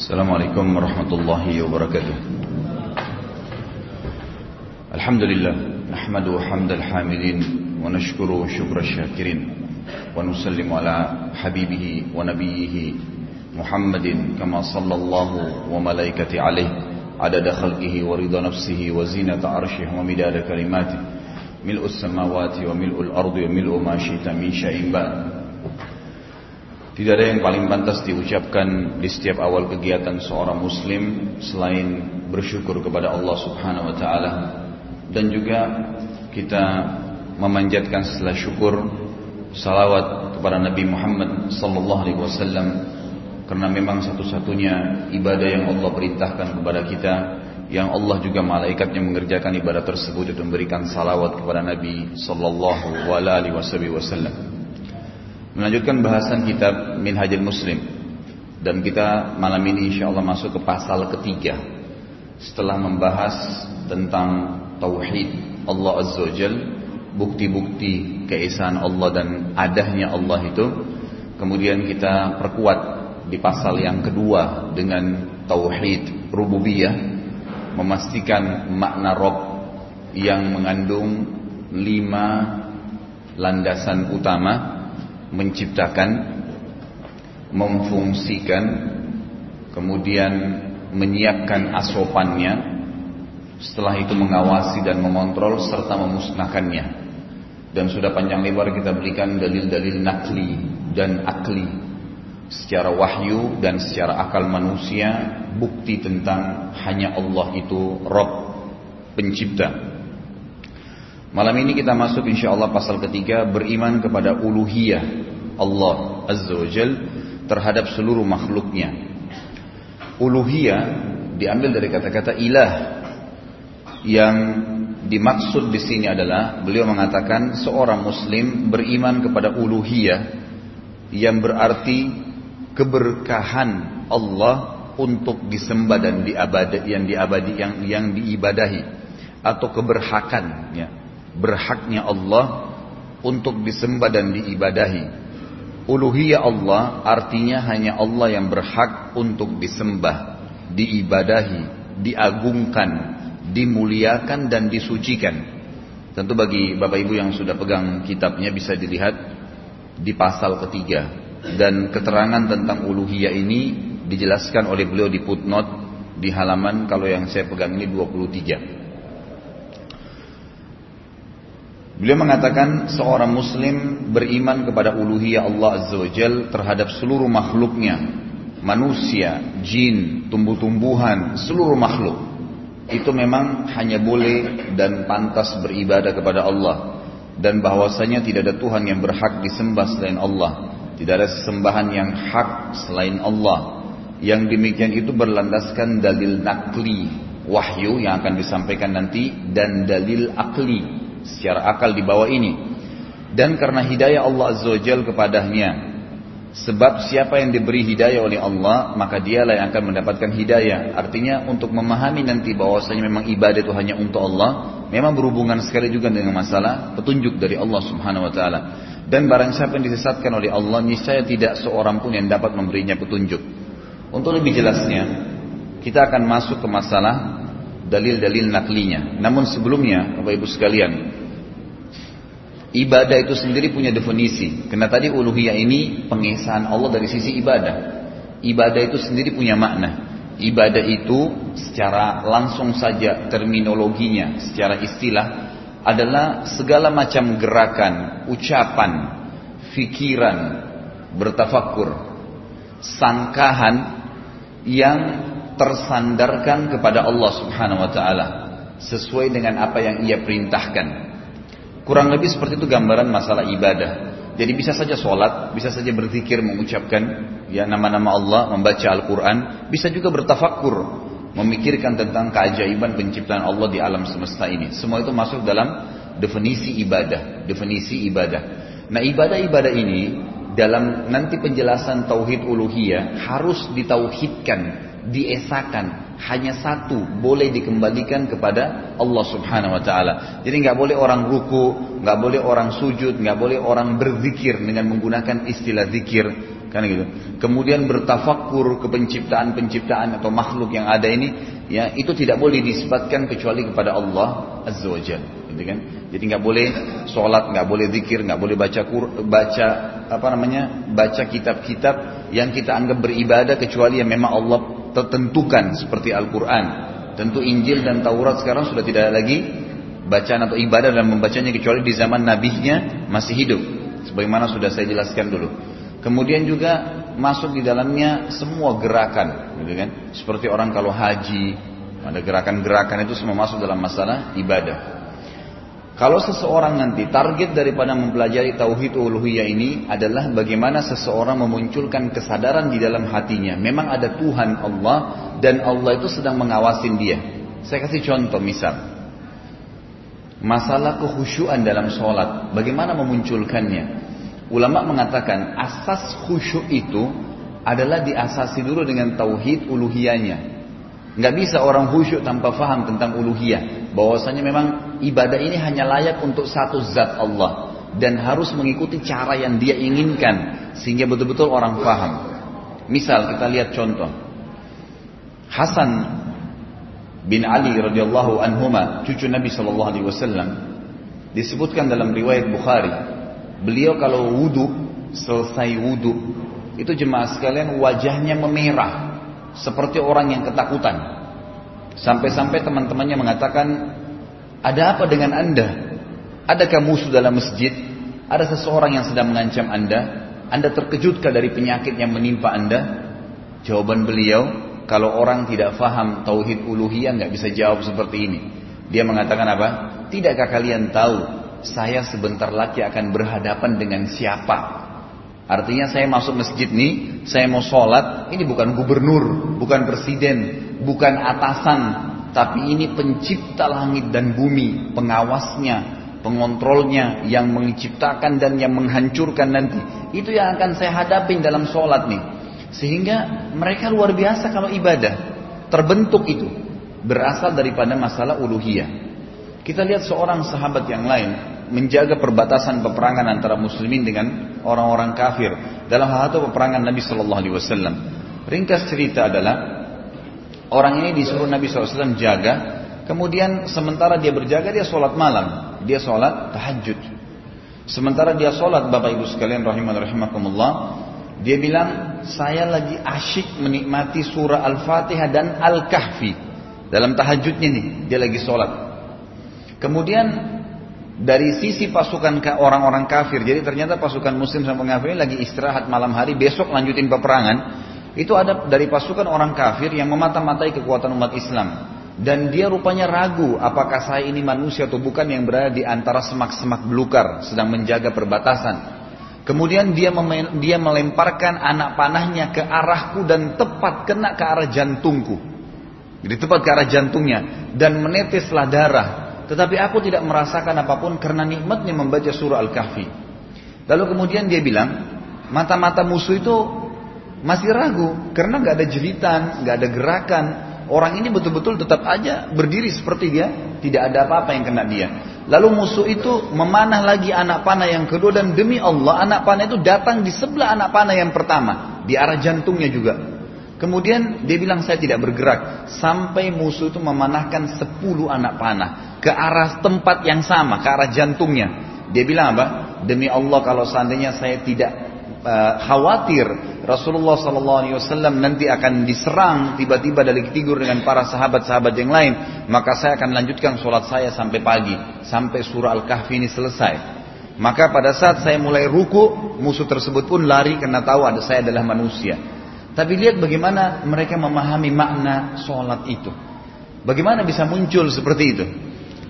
السلام عليكم ورحمة الله وبركاته. الحمد لله نحمده حمد الحامدين ونشكره شكر الشاكرين ونسلم على حبيبه ونبيه محمد كما صلى الله وملائكته عليه عدد خلقه ورضا نفسه وزينة عرشه ومداد كلماته. ملء السماوات وملء الأرض وملء ما شئت من شيء بعد. Tidak ada yang paling pantas diucapkan di setiap awal kegiatan seorang muslim selain bersyukur kepada Allah Subhanahu wa taala dan juga kita memanjatkan setelah syukur salawat kepada Nabi Muhammad sallallahu alaihi wasallam karena memang satu-satunya ibadah yang Allah perintahkan kepada kita yang Allah juga malaikatnya mengerjakan ibadah tersebut dan memberikan salawat kepada Nabi sallallahu alaihi wasallam. Melanjutkan bahasan kitab Minhajul Muslim. Dan kita malam ini insya Allah masuk ke pasal ketiga. Setelah membahas tentang tauhid Allah Azza Jal bukti-bukti keesaan Allah dan adanya Allah itu kemudian kita perkuat di pasal yang kedua dengan tauhid rububiyah memastikan makna Rob yang mengandung lima landasan utama menciptakan, memfungsikan, kemudian menyiapkan asopannya, setelah itu mengawasi dan mengontrol serta memusnahkannya. Dan sudah panjang lebar kita berikan dalil-dalil nakli dan akli. Secara wahyu dan secara akal manusia bukti tentang hanya Allah itu Rob pencipta Malam ini kita masuk insya Allah pasal ketiga beriman kepada uluhiyah Allah Azza wa Jal terhadap seluruh makhluknya. Uluhiyah diambil dari kata-kata ilah yang dimaksud di sini adalah beliau mengatakan seorang muslim beriman kepada uluhiyah yang berarti keberkahan Allah untuk disembah dan diabadi yang diabadi yang yang diibadahi atau keberhakan ya berhaknya Allah untuk disembah dan diibadahi. Uluhiyah Allah artinya hanya Allah yang berhak untuk disembah, diibadahi, diagungkan, dimuliakan dan disucikan. Tentu bagi Bapak Ibu yang sudah pegang kitabnya bisa dilihat di pasal ketiga dan keterangan tentang uluhiyah ini dijelaskan oleh beliau di footnote di halaman kalau yang saya pegang ini 23. Beliau mengatakan seorang muslim beriman kepada uluhiyah Allah Azza wa Jal terhadap seluruh makhluknya. Manusia, jin, tumbuh-tumbuhan, seluruh makhluk. Itu memang hanya boleh dan pantas beribadah kepada Allah. Dan bahwasanya tidak ada Tuhan yang berhak disembah selain Allah. Tidak ada sesembahan yang hak selain Allah. Yang demikian itu berlandaskan dalil nakli, wahyu yang akan disampaikan nanti, dan dalil akli, secara akal di bawah ini. Dan karena hidayah Allah Azza wa kepadanya sebab siapa yang diberi hidayah oleh Allah maka dialah yang akan mendapatkan hidayah. Artinya untuk memahami nanti bahwasanya memang ibadah itu hanya untuk Allah memang berhubungan sekali juga dengan masalah petunjuk dari Allah Subhanahu wa taala. Dan barang siapa yang disesatkan oleh Allah niscaya tidak seorang pun yang dapat memberinya petunjuk. Untuk lebih jelasnya kita akan masuk ke masalah dalil-dalil naklinya namun sebelumnya Bapak Ibu sekalian Ibadah itu sendiri punya definisi. Karena tadi uluhiyah ini pengesahan Allah dari sisi ibadah. Ibadah itu sendiri punya makna. Ibadah itu secara langsung saja terminologinya, secara istilah adalah segala macam gerakan, ucapan, fikiran, bertafakur, sangkahan yang tersandarkan kepada Allah Subhanahu wa taala sesuai dengan apa yang ia perintahkan Kurang lebih seperti itu gambaran masalah ibadah. Jadi bisa saja sholat, bisa saja berzikir mengucapkan ya nama-nama Allah, membaca Al-Quran, bisa juga bertafakur, memikirkan tentang keajaiban penciptaan Allah di alam semesta ini. Semua itu masuk dalam definisi ibadah, definisi ibadah. Nah ibadah-ibadah ini dalam nanti penjelasan tauhid uluhiyah harus ditauhidkan diesakan hanya satu boleh dikembalikan kepada Allah Subhanahu wa taala. Jadi nggak boleh orang ruku, nggak boleh orang sujud, nggak boleh orang berzikir dengan menggunakan istilah zikir kan gitu. Kemudian bertafakur ke penciptaan-penciptaan atau makhluk yang ada ini, ya itu tidak boleh disebutkan kecuali kepada Allah Azza wa gitu kan. Jadi nggak boleh sholat, nggak boleh zikir, nggak boleh baca baca apa namanya, baca kitab-kitab yang kita anggap beribadah kecuali yang memang Allah tertentukan seperti Al-Quran. Tentu Injil dan Taurat sekarang sudah tidak lagi bacaan atau ibadah dan membacanya kecuali di zaman nabinya masih hidup. Sebagaimana sudah saya jelaskan dulu. Kemudian juga masuk di dalamnya semua gerakan, gitu kan? Seperti orang kalau haji, ada gerakan-gerakan itu semua masuk dalam masalah ibadah. Kalau seseorang nanti target daripada mempelajari tauhid uluhiyah ini adalah bagaimana seseorang memunculkan kesadaran di dalam hatinya. Memang ada Tuhan Allah dan Allah itu sedang mengawasin dia. Saya kasih contoh misal. Masalah kehusyuan dalam sholat. Bagaimana memunculkannya? Ulama mengatakan asas khusyuk itu adalah diasasi dulu dengan tauhid uluhiyahnya. Nggak bisa orang khusyuk tanpa faham tentang uluhiyah. Bahwasanya memang ibadah ini hanya layak untuk satu zat Allah dan harus mengikuti cara yang dia inginkan sehingga betul-betul orang faham. Misal kita lihat contoh. Hasan bin Ali radhiyallahu anhuma cucu Nabi sallallahu alaihi wasallam disebutkan dalam riwayat Bukhari Beliau kalau wudhu, selesai wudhu, itu jemaah sekalian wajahnya memerah. Seperti orang yang ketakutan. Sampai-sampai teman-temannya mengatakan, ada apa dengan anda? Adakah musuh dalam masjid? Ada seseorang yang sedang mengancam anda? Anda terkejutkah dari penyakit yang menimpa anda? Jawaban beliau, kalau orang tidak faham tauhid uluhiyah nggak bisa jawab seperti ini. Dia mengatakan apa? Tidakkah kalian tahu saya sebentar lagi akan berhadapan dengan siapa. Artinya saya masuk masjid nih, saya mau sholat, ini bukan gubernur, bukan presiden, bukan atasan, tapi ini pencipta langit dan bumi, pengawasnya, pengontrolnya, yang menciptakan dan yang menghancurkan nanti. Itu yang akan saya hadapin dalam sholat nih. Sehingga mereka luar biasa kalau ibadah. Terbentuk itu. Berasal daripada masalah uluhiyah. Kita lihat seorang sahabat yang lain menjaga perbatasan peperangan antara muslimin dengan orang-orang kafir dalam hal itu peperangan Nabi Shallallahu Alaihi Wasallam. Ringkas cerita adalah orang ini disuruh Nabi SAW jaga, kemudian sementara dia berjaga dia sholat malam, dia sholat tahajud. Sementara dia sholat Bapak Ibu sekalian rahimah rahimakumullah, dia bilang saya lagi asyik menikmati surah Al-Fatihah dan Al-Kahfi dalam tahajudnya nih, dia lagi sholat. Kemudian dari sisi pasukan orang-orang kafir, jadi ternyata pasukan muslim sama kafir lagi istirahat malam hari, besok lanjutin peperangan. Itu ada dari pasukan orang kafir yang memata-matai kekuatan umat Islam. Dan dia rupanya ragu apakah saya ini manusia atau bukan yang berada di antara semak-semak belukar sedang menjaga perbatasan. Kemudian dia, dia melemparkan anak panahnya ke arahku dan tepat kena ke arah jantungku. Jadi tepat ke arah jantungnya dan meneteslah darah tetapi aku tidak merasakan apa pun karena nikmatnya membaca surah Al-Kahfi. Lalu kemudian dia bilang, mata-mata musuh itu masih ragu karena nggak ada jeritan, nggak ada gerakan. Orang ini betul-betul tetap aja berdiri seperti dia, tidak ada apa-apa yang kena dia. Lalu musuh itu memanah lagi anak panah yang kedua dan demi Allah anak panah itu datang di sebelah anak panah yang pertama, di arah jantungnya juga. Kemudian dia bilang saya tidak bergerak sampai musuh itu memanahkan 10 anak panah ke arah tempat yang sama, ke arah jantungnya. Dia bilang apa? Demi Allah kalau seandainya saya tidak uh, khawatir Rasulullah SAW nanti akan diserang tiba-tiba dari tidur dengan para sahabat-sahabat yang lain, maka saya akan lanjutkan sholat saya sampai pagi, sampai surah Al-Kahfi ini selesai. Maka pada saat saya mulai ruku, musuh tersebut pun lari karena tahu ada saya adalah manusia. Tapi lihat bagaimana mereka memahami makna sholat itu. Bagaimana bisa muncul seperti itu?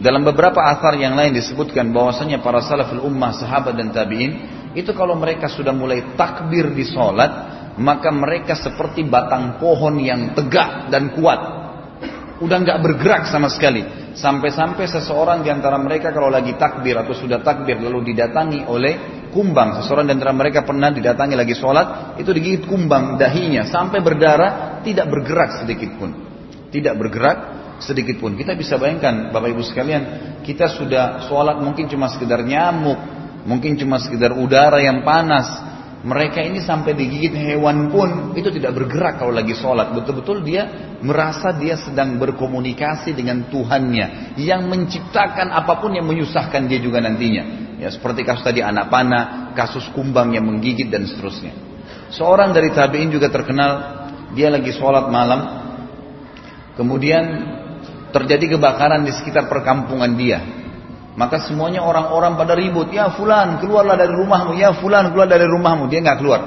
Dalam beberapa asar yang lain disebutkan bahwasanya para salaful ummah, sahabat dan tabi'in itu kalau mereka sudah mulai takbir di solat, maka mereka seperti batang pohon yang tegak dan kuat. Udah nggak bergerak sama sekali. Sampai-sampai seseorang di antara mereka kalau lagi takbir atau sudah takbir lalu didatangi oleh kumbang. Seseorang di antara mereka pernah didatangi lagi sholat, itu digigit kumbang dahinya sampai berdarah, tidak bergerak sedikit pun. Tidak bergerak sedikit pun. Kita bisa bayangkan Bapak Ibu sekalian, kita sudah sholat mungkin cuma sekedar nyamuk, mungkin cuma sekedar udara yang panas. Mereka ini sampai digigit hewan pun itu tidak bergerak kalau lagi sholat. Betul-betul dia merasa dia sedang berkomunikasi dengan Tuhannya yang menciptakan apa pun yang menyusahkan dia juga nantinya. Ya seperti kasus tadi anak panah, kasus kumbang yang menggigit dan seterusnya. Seorang dari tabiin juga terkenal dia lagi sholat malam, kemudian terjadi kebakaran di sekitar perkampungan dia. Maka semuanya orang-orang pada ribut, ya fulan keluarlah dari rumahmu, ya fulan keluar dari rumahmu. Dia nggak keluar,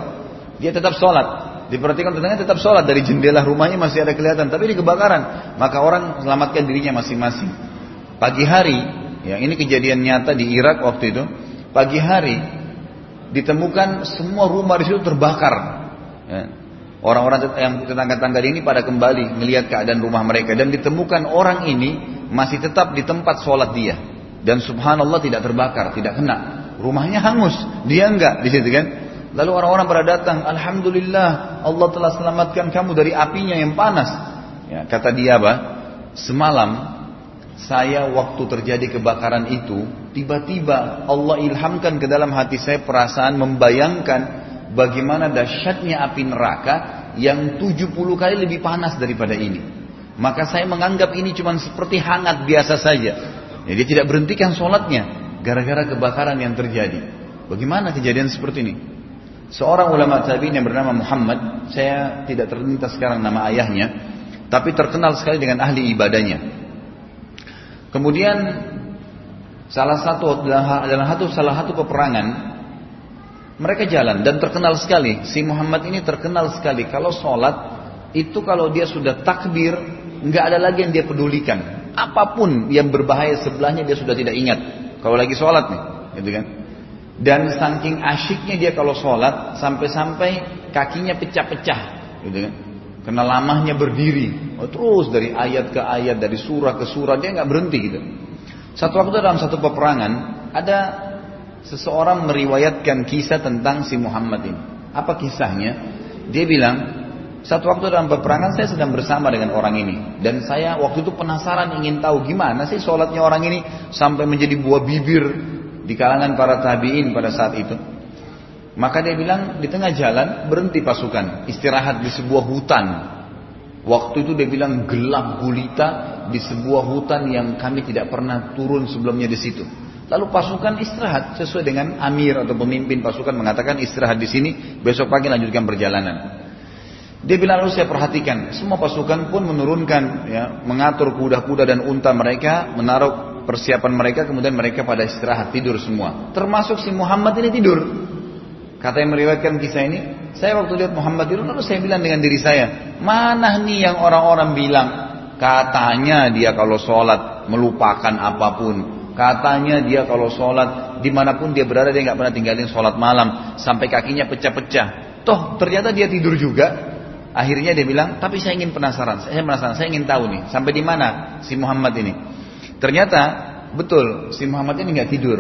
dia tetap sholat. Diperhatikan tetangga tetap sholat dari jendela rumahnya masih ada kelihatan, tapi di kebakaran. Maka orang selamatkan dirinya masing-masing. Pagi hari, ya ini kejadian nyata di Irak waktu itu. Pagi hari ditemukan semua rumah di situ terbakar. Ya. Orang-orang yang tetangga-tetangga ini pada kembali melihat keadaan rumah mereka dan ditemukan orang ini masih tetap di tempat sholat dia dan subhanallah tidak terbakar, tidak kena. Rumahnya hangus, dia enggak di situ kan. Lalu orang-orang pada datang, Alhamdulillah Allah telah selamatkan kamu dari apinya yang panas. Ya, kata dia apa? Semalam saya waktu terjadi kebakaran itu, tiba-tiba Allah ilhamkan ke dalam hati saya perasaan membayangkan bagaimana dahsyatnya api neraka yang 70 kali lebih panas daripada ini. Maka saya menganggap ini cuma seperti hangat biasa saja. Ya, dia tidak berhentikan sholatnya gara-gara kebakaran yang terjadi. Bagaimana kejadian seperti ini? Seorang ulama tabi'in yang bernama Muhammad, saya tidak terlintas sekarang nama ayahnya, tapi terkenal sekali dengan ahli ibadahnya. Kemudian salah satu adalah satu salah satu peperangan mereka jalan dan terkenal sekali si Muhammad ini terkenal sekali kalau sholat itu kalau dia sudah takbir nggak ada lagi yang dia pedulikan apa pun yang berbahaya sebelahnya dia sudah tidak ingat. Kalau lagi sholat nih, gitu kan? Dan saking asyiknya dia kalau sholat sampai-sampai kakinya pecah-pecah, gitu kan? Karena lamahnya berdiri, oh, terus dari ayat ke ayat, dari surah ke surah dia nggak berhenti gitu. Satu waktu dalam satu peperangan ada seseorang meriwayatkan kisah tentang si Muhammad ini. Apa kisahnya? Dia bilang satu waktu dalam peperangan saya sedang bersama dengan orang ini dan saya waktu itu penasaran ingin tahu gimana sih sholatnya orang ini sampai menjadi buah bibir di kalangan para tabiin pada saat itu. Maka dia bilang di tengah jalan berhenti pasukan istirahat di sebuah hutan. Waktu itu dia bilang gelap gulita di sebuah hutan yang kami tidak pernah turun sebelumnya di situ. Lalu pasukan istirahat sesuai dengan amir atau pemimpin pasukan mengatakan istirahat di sini besok pagi lanjutkan perjalanan. Dia bilang lalu saya perhatikan, semua pasukan pun menurunkan, ya, mengatur kuda-kuda dan unta mereka, menaruh persiapan mereka, kemudian mereka pada istirahat tidur semua. Termasuk si Muhammad ini tidur. Kata yang meriwayatkan kisah ini, saya waktu lihat Muhammad tidur, lalu saya bilang dengan diri saya, mana nih yang orang-orang bilang, katanya dia kalau sholat melupakan apa pun. Katanya dia kalau sholat di mana pun dia berada dia nggak pernah tinggalin sholat malam sampai kakinya pecah-pecah. Toh ternyata dia tidur juga Akhirnya dia bilang, tapi saya ingin penasaran, saya penasaran, saya ingin tahu nih, sampai di mana si Muhammad ini. Ternyata betul, si Muhammad ini nggak tidur.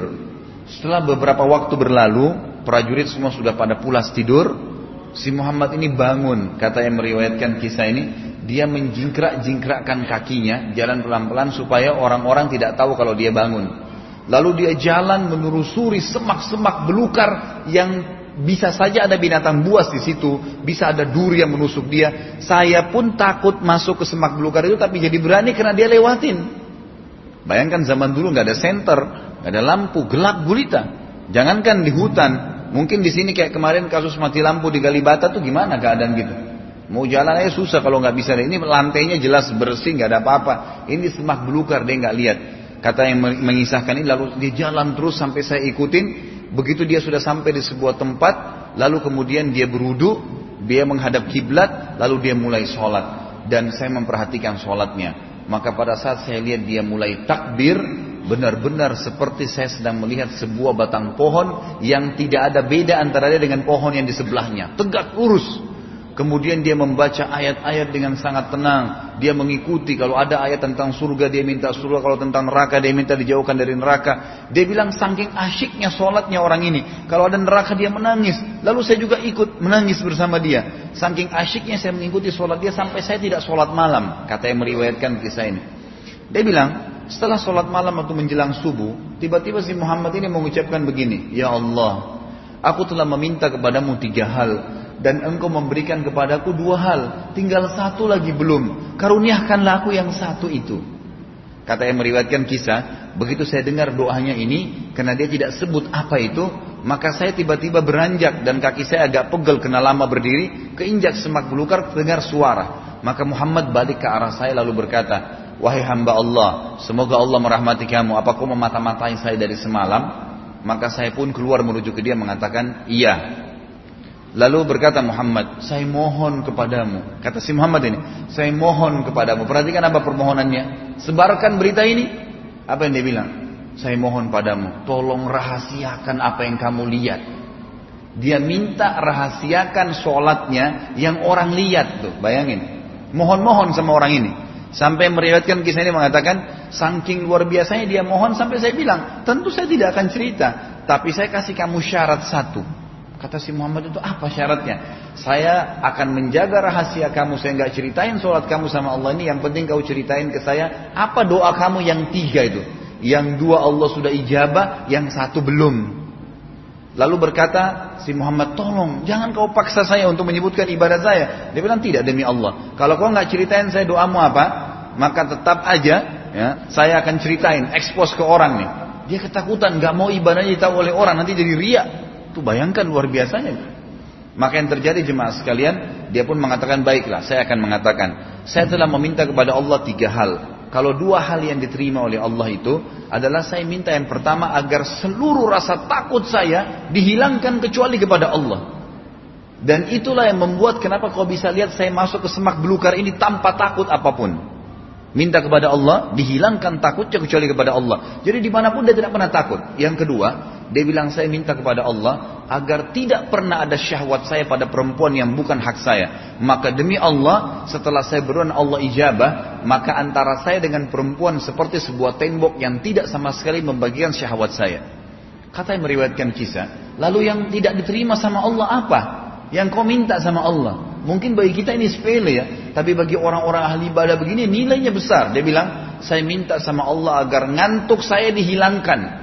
Setelah beberapa waktu berlalu, prajurit semua sudah pada pulas tidur. Si Muhammad ini bangun, kata yang meriwayatkan kisah ini, dia menjingkrak-jingkrakkan kakinya, jalan pelan-pelan supaya orang-orang tidak tahu kalau dia bangun. Lalu dia jalan menelusuri semak-semak belukar yang bisa saja ada binatang buas di situ, bisa ada duri yang menusuk dia. Saya pun takut masuk ke semak belukar itu, tapi jadi berani karena dia lewatin. Bayangkan zaman dulu nggak ada senter, nggak ada lampu, gelap gulita. Jangankan di hutan, mungkin di sini kayak kemarin kasus mati lampu di Galibata tuh gimana keadaan gitu. Mau jalan aja susah kalau nggak bisa. Ini lantainya jelas bersih, nggak ada apa-apa. Ini semak belukar dia nggak lihat. Kata yang mengisahkan ini lalu dia jalan terus sampai saya ikutin Begitu dia sudah sampai di sebuah tempat, lalu kemudian dia berudu, dia menghadap kiblat, lalu dia mulai sholat. Dan saya memperhatikan sholatnya. Maka pada saat saya lihat dia mulai takbir, benar-benar seperti saya sedang melihat sebuah batang pohon yang tidak ada beda antara dia dengan pohon yang di sebelahnya. Tegak lurus. Kemudian dia membaca ayat-ayat dengan sangat tenang. Dia mengikuti kalau ada ayat tentang surga dia minta surga, kalau tentang neraka dia minta dijauhkan dari neraka. Dia bilang saking asyiknya sholatnya orang ini. Kalau ada neraka dia menangis. Lalu saya juga ikut menangis bersama dia. Saking asyiknya saya mengikuti sholat dia sampai saya tidak sholat malam. Kata yang meriwayatkan kisah ini. Dia bilang setelah sholat malam atau menjelang subuh, tiba-tiba si Muhammad ini mengucapkan begini, Ya Allah, aku telah meminta kepadamu tiga hal dan engkau memberikan kepadaku dua hal, tinggal satu lagi belum. Karuniakanlah aku yang satu itu. Kata yang meriwayatkan kisah, begitu saya dengar doanya ini, karena dia tidak sebut apa itu, maka saya tiba-tiba beranjak dan kaki saya agak pegel kena lama berdiri, keinjak semak belukar, dengar suara. Maka Muhammad balik ke arah saya lalu berkata, Wahai hamba Allah, semoga Allah merahmati kamu. Apa kau memata-matai saya dari semalam? Maka saya pun keluar menuju ke dia mengatakan, iya. Lalu berkata Muhammad, saya mohon kepadamu. Kata si Muhammad ini, saya mohon kepadamu. Perhatikan apa permohonannya. Sebarkan berita ini. Apa yang dia bilang? Saya mohon padamu, tolong rahasiakan apa yang kamu lihat. Dia minta rahasiakan sholatnya yang orang lihat tuh. Bayangin. Mohon-mohon sama orang ini. Sampai meriwayatkan kisah ini mengatakan, saking luar biasanya dia mohon sampai saya bilang, tentu saya tidak akan cerita. Tapi saya kasih kamu syarat satu. Kata si Muhammad itu apa syaratnya? Saya akan menjaga rahasia kamu. Saya nggak ceritain sholat kamu sama Allah ini. Yang penting kau ceritain ke saya apa doa kamu yang tiga itu. Yang dua Allah sudah ijabah, yang satu belum. Lalu berkata si Muhammad, tolong jangan kau paksa saya untuk menyebutkan ibadah saya. Dia bilang tidak demi Allah. Kalau kau nggak ceritain saya doamu apa, maka tetap aja ya, saya akan ceritain, ekspos ke orang nih. Dia ketakutan, nggak mau ibadahnya ditahu oleh orang, nanti jadi riak. Itu bayangkan luar biasanya. Maka yang terjadi jemaah sekalian, dia pun mengatakan baiklah, saya akan mengatakan, saya telah meminta kepada Allah tiga hal. Kalau dua hal yang diterima oleh Allah itu adalah saya minta yang pertama agar seluruh rasa takut saya dihilangkan kecuali kepada Allah. Dan itulah yang membuat kenapa kau bisa lihat saya masuk ke semak belukar ini tanpa takut apa pun. Minta kepada Allah, dihilangkan takutnya kecuali kepada Allah. Jadi di mana pun dia tidak pernah takut. Yang kedua, dia bilang saya minta kepada Allah agar tidak pernah ada syahwat saya pada perempuan yang bukan hak saya. Maka demi Allah, setelah saya berdoa Allah ijabah, maka antara saya dengan perempuan seperti sebuah tembok yang tidak sama sekali membagikan syahwat saya. Kata yang meriwayatkan kisah, lalu yang tidak diterima sama Allah apa? Yang kau minta sama Allah. Mungkin bagi kita ini sepele ya, tapi bagi orang-orang ahli ibadah begini nilainya besar. Dia bilang, saya minta sama Allah agar ngantuk saya dihilangkan.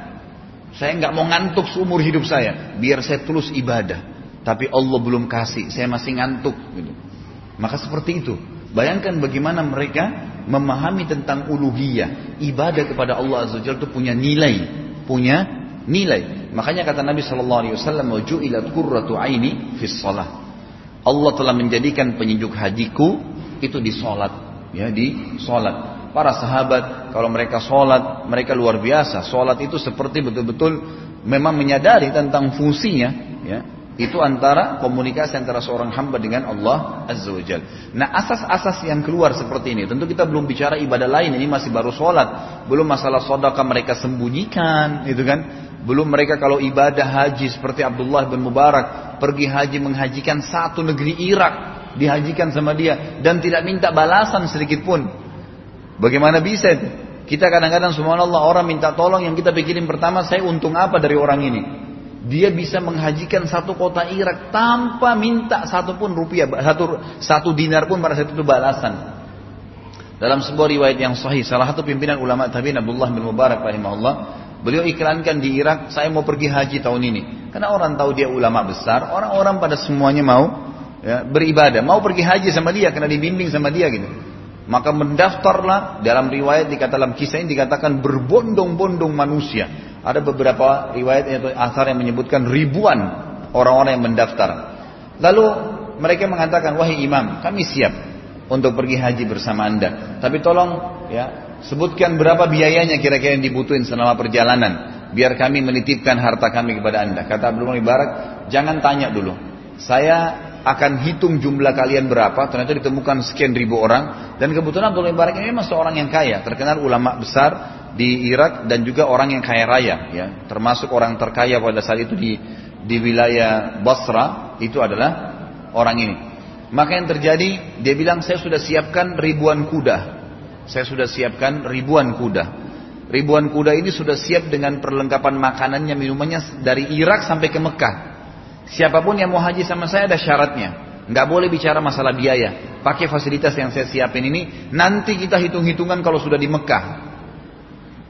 Saya nggak mau ngantuk seumur hidup saya, biar saya tulus ibadah. Tapi Allah belum kasih, saya masih ngantuk. Gitu. Maka seperti itu. Bayangkan bagaimana mereka memahami tentang uluhiyah. Ibadah kepada Allah Azza Jalla itu punya nilai, punya nilai. Makanya kata Nabi Shallallahu Alaihi Wasallam, "Wajulat kurratu aini fis salah." Allah telah menjadikan penyejuk hatiku itu di sholat, ya di sholat. Para sahabat kalau mereka sholat, mereka luar biasa. Sholat itu seperti betul-betul memang menyadari tentang fungsinya, ya. Itu antara komunikasi antara seorang hamba dengan Allah Azza wa Jal. Nah asas-asas yang keluar seperti ini. Tentu kita belum bicara ibadah lain. Ini masih baru sholat. Belum masalah sodaka mereka sembunyikan. Itu kan. Belum mereka kalau ibadah haji seperti Abdullah bin Mubarak pergi haji menghajikan satu negeri Irak dihajikan sama dia dan tidak minta balasan sedikit pun. Bagaimana bisa itu? Kita kadang-kadang subhanallah orang minta tolong yang kita pikirin pertama saya untung apa dari orang ini? Dia bisa menghajikan satu kota Irak tanpa minta satu pun rupiah, satu, satu dinar pun pada saat itu balasan. Dalam sebuah riwayat yang sahih, salah satu pimpinan ulama tabi'in Abdullah bin Mubarak rahimahullah, Beliau iklankan di Irak, saya mau pergi haji tahun ini. Karena orang tahu dia ulama besar, orang-orang pada semuanya mau ya, beribadah, mau pergi haji sama dia karena dibimbing sama dia gitu. Maka mendaftarlah dalam riwayat dikata dalam kisah ini dikatakan berbondong-bondong manusia. Ada beberapa riwayat atau asar yang menyebutkan ribuan orang-orang yang mendaftar. Lalu mereka mengatakan, wahai imam, kami siap untuk pergi haji bersama anda. Tapi tolong ya Sebutkan berapa biayanya kira-kira yang dibutuhin selama perjalanan. Biar kami menitipkan harta kami kepada anda. Kata Abdul Mubarak, jangan tanya dulu. Saya akan hitung jumlah kalian berapa. Ternyata ditemukan sekian ribu orang. Dan kebetulan Abdul Mubarak ini memang seorang yang kaya. Terkenal ulama besar di Irak dan juga orang yang kaya raya. Ya. Termasuk orang terkaya pada saat itu di, di wilayah Basra. Itu adalah orang ini. Maka yang terjadi, dia bilang saya sudah siapkan ribuan kuda saya sudah siapkan ribuan kuda. Ribuan kuda ini sudah siap dengan perlengkapan makanannya, minumannya dari Irak sampai ke Mekah. Siapa pun yang mau haji sama saya ada syaratnya. Nggak boleh bicara masalah biaya. Pakai fasilitas yang saya siapin ini. Nanti kita hitung-hitungan kalau sudah di Mekah.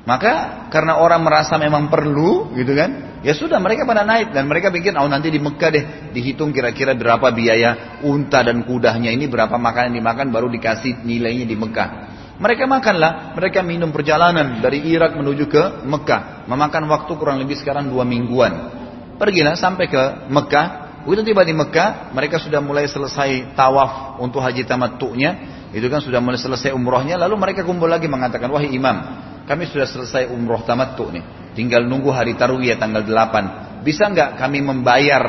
Maka karena orang merasa memang perlu, gitu kan? Ya sudah mereka pada naik dan mereka pikir oh nanti di Mekah deh dihitung kira-kira berapa biaya unta dan kudahnya ini berapa makanan dimakan baru dikasih nilainya di Mekah. Mereka makanlah, mereka minum perjalanan dari Irak menuju ke Mekah. Memakan waktu kurang lebih sekarang dua mingguan. Pergilah sampai ke Mekah. Begitu tiba di Mekah, mereka sudah mulai selesai tawaf untuk haji tamattu'nya. Itu kan sudah mulai selesai umrohnya. Lalu mereka kumpul lagi mengatakan, wahai imam, kami sudah selesai umroh tamattu nih. Tinggal nunggu hari tarwiyah tanggal 8. Bisa nggak kami membayar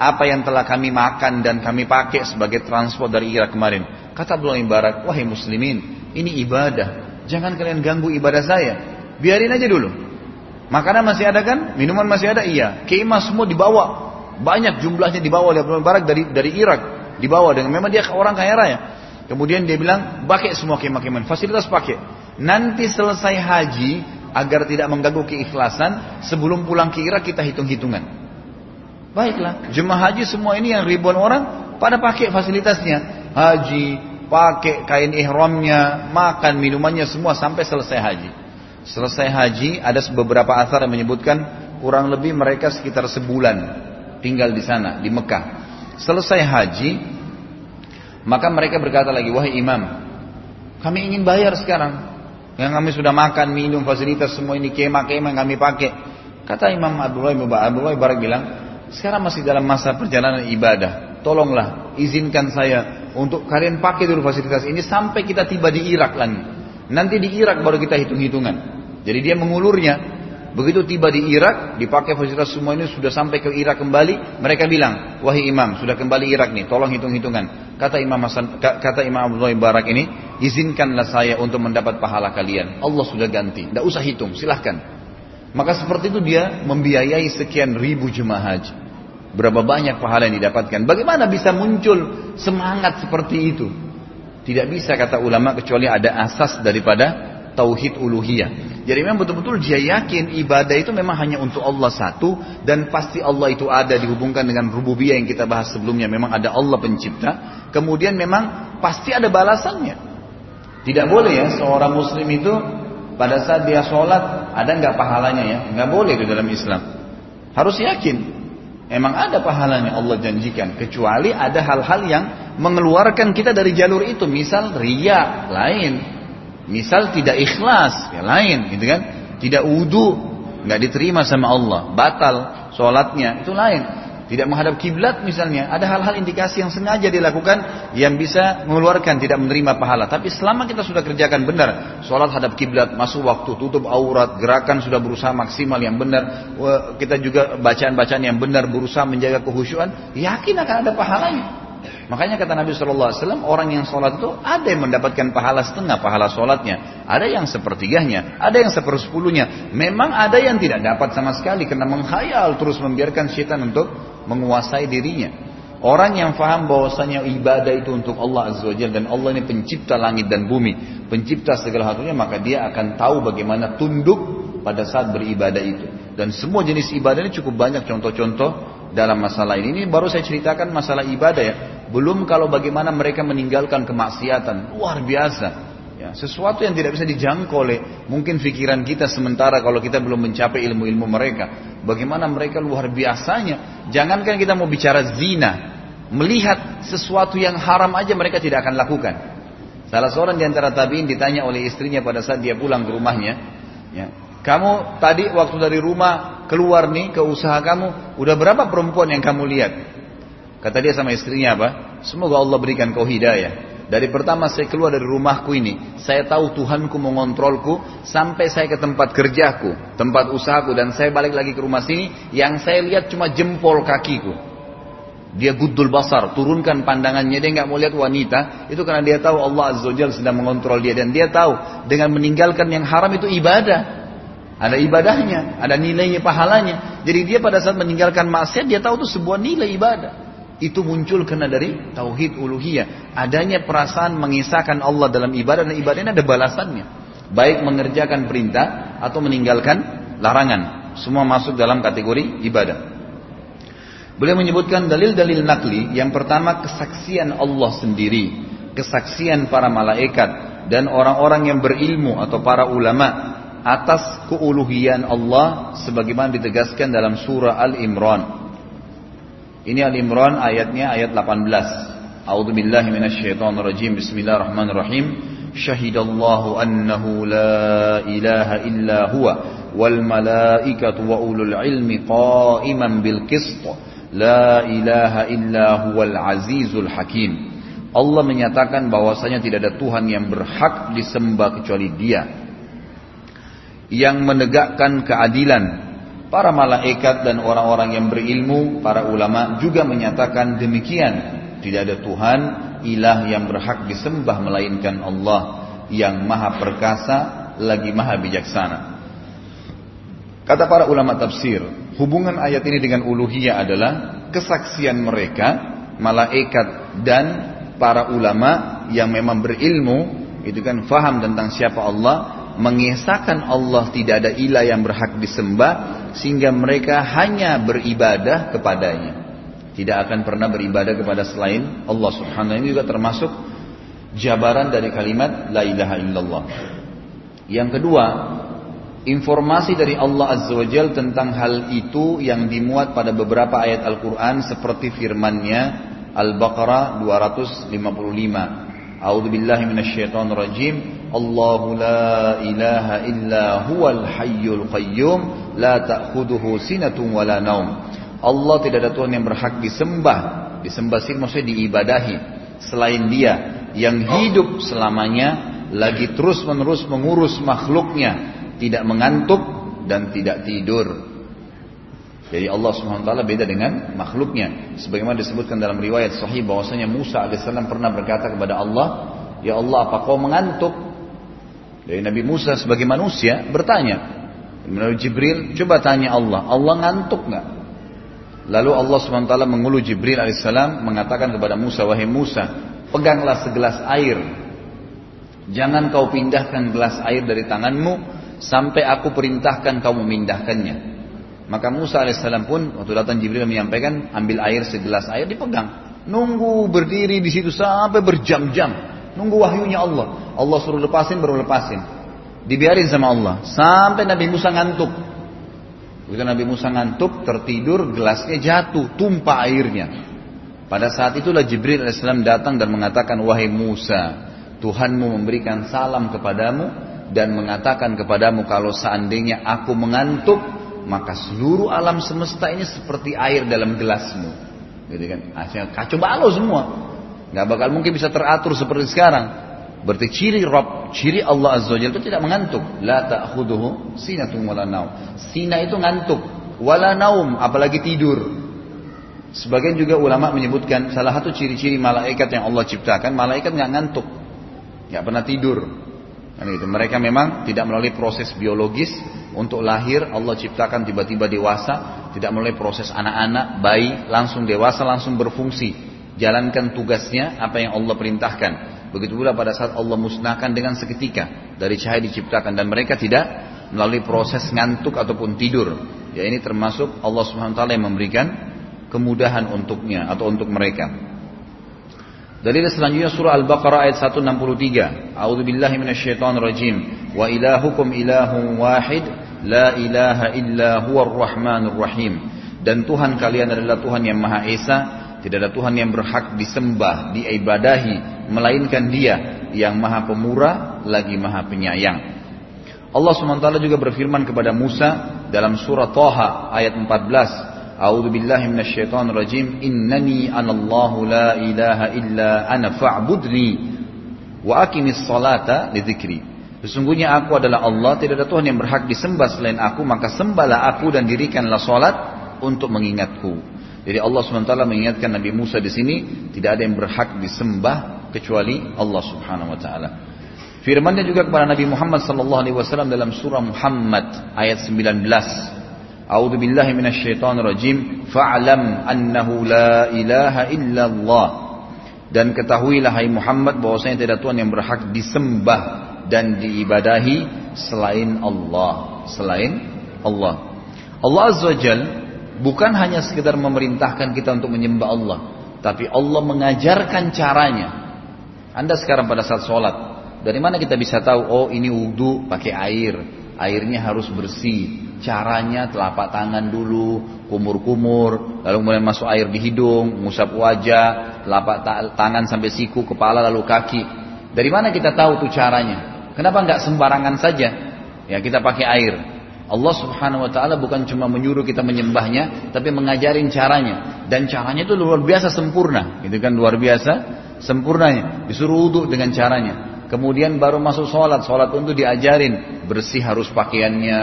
apa yang telah kami makan dan kami pakai sebagai transport dari Irak kemarin? Kata Abdullah bin Barak, wahai muslimin, ini ibadah. Jangan kalian ganggu ibadah saya. Biarin aja dulu. Makanan masih ada kan? Minuman masih ada? Iya. Kemah semua dibawa. Banyak jumlahnya dibawa oleh bin Barak dari dari Irak. Dibawa dengan memang dia orang kaya raya. Kemudian dia bilang, pakai semua kemah-kemah. Fasilitas pakai. Nanti selesai haji, agar tidak mengganggu keikhlasan, sebelum pulang ke Irak kita hitung-hitungan. Baiklah, jemaah haji semua ini yang ribuan orang pada pakai fasilitasnya. Haji, pakai kain ihramnya, makan minumannya semua sampai selesai haji. Selesai haji ada beberapa asar yang menyebutkan kurang lebih mereka sekitar sebulan tinggal di sana di Mekah. Selesai haji, maka mereka berkata lagi, wahai imam, kami ingin bayar sekarang. Yang kami sudah makan, minum, fasilitas semua ini kemah-kemah yang kami pakai. Kata Imam Abdullah Abdullah Barak bilang, sekarang masih dalam masa perjalanan ibadah. Tolonglah izinkan saya untuk kalian pakai dulu fasilitas ini sampai kita tiba di Irak lagi. Nanti di Irak baru kita hitung-hitungan. Jadi dia mengulurnya. Begitu tiba di Irak, dipakai fasilitas semua ini sudah sampai ke Irak kembali, mereka bilang, wahai imam, sudah kembali Irak nih, tolong hitung-hitungan. Kata Imam Hasan, kata Imam Abdullah Barak ini, izinkanlah saya untuk mendapat pahala kalian. Allah sudah ganti, tidak usah hitung, silahkan. Maka seperti itu dia membiayai sekian ribu jemaah haji. Berapa banyak pahala yang didapatkan. Bagaimana bisa muncul semangat seperti itu? Tidak bisa kata ulama kecuali ada asas daripada tauhid uluhiyah. Jadi memang betul-betul dia yakin ibadah itu memang hanya untuk Allah satu dan pasti Allah itu ada dihubungkan dengan rububiyah yang kita bahas sebelumnya. Memang ada Allah pencipta. Kemudian memang pasti ada balasannya. Tidak boleh ya seorang muslim itu pada saat dia sholat ada nggak pahalanya ya? Nggak boleh itu dalam Islam. Harus yakin. Emang ada pahalanya Allah janjikan. Kecuali ada hal-hal yang mengeluarkan kita dari jalur itu. Misal ria lain. Misal tidak ikhlas, ya lain, gitu kan? Tidak wudhu, nggak diterima sama Allah, batal sholatnya, itu lain. Tidak menghadap kiblat misalnya, ada hal-hal indikasi yang sengaja dilakukan yang bisa mengeluarkan tidak menerima pahala. Tapi selama kita sudah kerjakan benar, sholat hadap kiblat, masuk waktu, tutup aurat, gerakan sudah berusaha maksimal yang benar, kita juga bacaan-bacaan yang benar, berusaha menjaga kehusuan, yakin akan ada pahalanya. Makanya kata Nabi Shallallahu Alaihi Wasallam orang yang sholat itu ada yang mendapatkan pahala setengah pahala sholatnya, ada yang sepertiganya, ada yang sepersepuluhnya. Memang ada yang tidak dapat sama sekali karena menghayal terus membiarkan syaitan untuk menguasai dirinya. Orang yang faham bahwasanya ibadah itu untuk Allah Azza wa dan Allah ini pencipta langit dan bumi, pencipta segala hatunya, maka dia akan tahu bagaimana tunduk pada saat beribadah itu. Dan semua jenis ibadah ini cukup banyak contoh-contoh dalam masalah ini. Ini baru saya ceritakan masalah ibadah ya. Belum kalau bagaimana mereka meninggalkan kemaksiatan. Luar biasa. Ya, sesuatu yang tidak bisa dijangkau oleh mungkin pikiran kita sementara kalau kita belum mencapai ilmu-ilmu mereka. Bagaimana mereka luar biasanya. Jangankan kita mau bicara zina. Melihat sesuatu yang haram aja mereka tidak akan lakukan. Salah seorang di antara tabiin ditanya oleh istrinya pada saat dia pulang ke rumahnya, ya, kamu tadi waktu dari rumah keluar nih ke usaha kamu, udah berapa perempuan yang kamu lihat? Kata dia sama istrinya apa? Semoga Allah berikan kau hidayah. Dari pertama saya keluar dari rumahku ini, saya tahu Tuhanku mengontrolku sampai saya ke tempat kerjaku, tempat usahaku dan saya balik lagi ke rumah sini, yang saya lihat cuma jempol kakiku. Dia gudul basar, turunkan pandangannya, dia nggak mau lihat wanita, itu karena dia tahu Allah Azza wa sedang mengontrol dia dan dia tahu dengan meninggalkan yang haram itu ibadah. Ada ibadahnya, ada nilainya, pahalanya. Jadi dia pada saat meninggalkan maksiat dia tahu itu sebuah nilai ibadah. Itu muncul karena dari tauhid uluhiyah. Adanya perasaan mengisahkan Allah dalam ibadah dan ibadah ini ada balasannya. Baik mengerjakan perintah atau meninggalkan larangan. Semua masuk dalam kategori ibadah. Beliau menyebutkan dalil-dalil nakli. Yang pertama kesaksian Allah sendiri. Kesaksian para malaikat. Dan orang-orang yang berilmu atau para ulama atas keuluhian Allah sebagaimana ditegaskan dalam surah Al-Imran. Ini Al-Imran ayatnya ayat 18. A'udzu billahi minasyaitonir rajim. Bismillahirrahmanirrahim. Syahidallahu annahu la ilaha illa huwa wal malaikatu wa ulul ilmi qa'iman bil qist. La ilaha illa huwal azizul hakim. Allah menyatakan bahwasanya tidak ada Tuhan yang berhak disembah kecuali Dia. Yang menegakkan keadilan Para malaikat dan orang-orang yang berilmu, para ulama juga menyatakan demikian. Tidak ada Tuhan, ilah yang berhak disembah melainkan Allah yang maha perkasa, lagi maha bijaksana. Kata para ulama tafsir, hubungan ayat ini dengan uluhiyah adalah kesaksian mereka, malaikat dan para ulama yang memang berilmu, itu kan faham tentang siapa Allah, mengesahkan Allah tidak ada ilah yang berhak disembah sehingga mereka hanya beribadah kepadanya. Tidak akan pernah beribadah kepada selain Allah subhanahu ini juga termasuk jabaran dari kalimat la ilaha illallah. Yang kedua informasi dari Allah azza wajal tentang hal itu yang dimuat pada beberapa ayat Al-Quran seperti firmannya Al-Baqarah 255 A'udzu billahi rajim Allahu la ilaha illa huwal hayyul qayyum la ta'khudhuhu sinatun wala naum. Allah tidak ada Tuhan yang berhak disembah. Disembah sih maksudnya diibadahi selain Dia yang hidup selamanya lagi terus-menerus mengurus makhluknya, tidak mengantuk dan tidak tidur. Jadi Allah Subhanahu wa taala beda dengan makhluknya. Sebagaimana disebutkan dalam riwayat sahih bahwasanya Musa alaihissalam pernah berkata kepada Allah, "Ya Allah, apa kau mengantuk?" Dari Nabi Musa sebagai manusia bertanya. Menurut Jibril, coba tanya Allah, Allah ngantuk nggak? Lalu Allah SWT mengulu Jibril alaihissalam mengatakan kepada Musa, wahai Musa, peganglah segelas air. Jangan kau pindahkan gelas air dari tanganmu sampai aku perintahkan kau memindahkannya. Maka Musa alaihissalam pun waktu datang Jibril menyampaikan ambil air segelas air dipegang. Nunggu berdiri di situ sampai berjam-jam. Nunggu wahyunya Allah. Allah suruh lepasin baru lepasin. Dibiarin sama Allah. Sampai Nabi Musa ngantuk. Begitu Nabi Musa ngantuk, tertidur, gelasnya jatuh, tumpah airnya. Pada saat itulah Jibril AS datang dan mengatakan, Wahai Musa, Tuhanmu memberikan salam kepadamu dan mengatakan kepadamu kalau seandainya aku mengantuk, maka seluruh alam semesta ini seperti air dalam gelasmu. Gitu kan? Akhirnya kacau balau semua. Nggak bakal mungkin bisa teratur seperti sekarang. Berarti ciri Rob, ciri Allah Azza Jalla itu tidak mengantuk. La ta'khuduhu sinatun wala naum. Sina itu ngantuk, wala naum, apalagi tidur. Sebagian juga ulama menyebutkan salah satu ciri-ciri malaikat yang Allah ciptakan, malaikat nggak ngantuk, nggak pernah tidur. Kan itu. Mereka memang tidak melalui proses biologis untuk lahir Allah ciptakan tiba-tiba dewasa, tidak melalui proses anak-anak, bayi langsung dewasa langsung berfungsi jalankan tugasnya apa yang Allah perintahkan. Begitu pula pada saat Allah musnahkan dengan seketika dari cahaya diciptakan dan mereka tidak melalui proses ngantuk ataupun tidur. Ya ini termasuk Allah Subhanahu wa taala yang memberikan kemudahan untuknya atau untuk mereka. Dalil selanjutnya surah Al-Baqarah ayat 163. A'udzu billahi rajim. Wa ilahukum ilahun wahid la ilaha illa huwar rahmanur rahim. Dan Tuhan kalian adalah Tuhan yang Maha Esa, tidak ada Tuhan yang berhak disembah, diibadahi, melainkan Dia yang Maha Pemurah lagi Maha Penyayang. Allah SWT juga berfirman kepada Musa dalam surah Taha ayat 14. A'udzu billahi minasyaitonir rajim. Innani anallahu la ilaha illa ana fa'budni wa aqimis salata lidzikri. Sesungguhnya aku adalah Allah, tidak ada Tuhan yang berhak disembah selain aku, maka sembahlah aku dan dirikanlah salat untuk mengingatku. Jadi Allah SWT mengingatkan Nabi Musa di sini tidak ada yang berhak disembah kecuali Allah Subhanahu wa taala. Firman-Nya juga kepada Nabi Muhammad sallallahu alaihi wasallam dalam surah Muhammad ayat 19. A'udzu billahi minasyaitonir rajim. Fa'lam annahu la ilaha illallah. Dan ketahuilah hai Muhammad bahwasanya tidak Tuhan yang berhak disembah dan diibadahi selain Allah, selain Allah. Allah Azza wa Jalla bukan hanya sekedar memerintahkan kita untuk menyembah Allah, tapi Allah mengajarkan caranya. Anda sekarang pada saat sholat, dari mana kita bisa tahu? Oh ini wudhu pakai air, airnya harus bersih. Caranya telapak tangan dulu, kumur-kumur, lalu kemudian masuk air di hidung, musap wajah, telapak tangan sampai siku, kepala, lalu kaki. Dari mana kita tahu tuh caranya? Kenapa nggak sembarangan saja? Ya kita pakai air. Allah subhanahu wa ta'ala bukan cuma menyuruh kita menyembahnya, tapi mengajarin caranya. Dan caranya itu luar biasa sempurna. Gitu kan luar biasa sempurnanya. Disuruh wudhu dengan caranya. Kemudian baru masuk sholat. Sholat untuk diajarin. Bersih harus pakaiannya,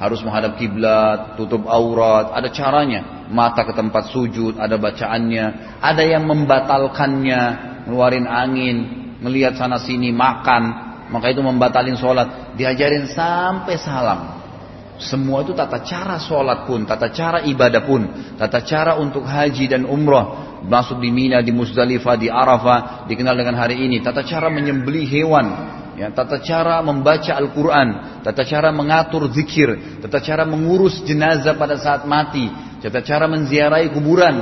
harus menghadap kiblat, tutup aurat, ada caranya. Mata ke tempat sujud, ada bacaannya. Ada yang membatalkannya, ngeluarin angin, melihat sana sini, makan. Maka itu membatalin sholat. Diajarin sampai salam. Semua itu tata cara sholat pun, tata cara ibadah pun, tata cara untuk haji dan umrah. Masuk di Mina, di Musdalifah, di Arafah, dikenal dengan hari ini. Tata cara menyembeli hewan, Ya, tata cara membaca Al-Quran, tata cara mengatur zikir, tata cara mengurus jenazah pada saat mati, tata cara menziarahi kuburan,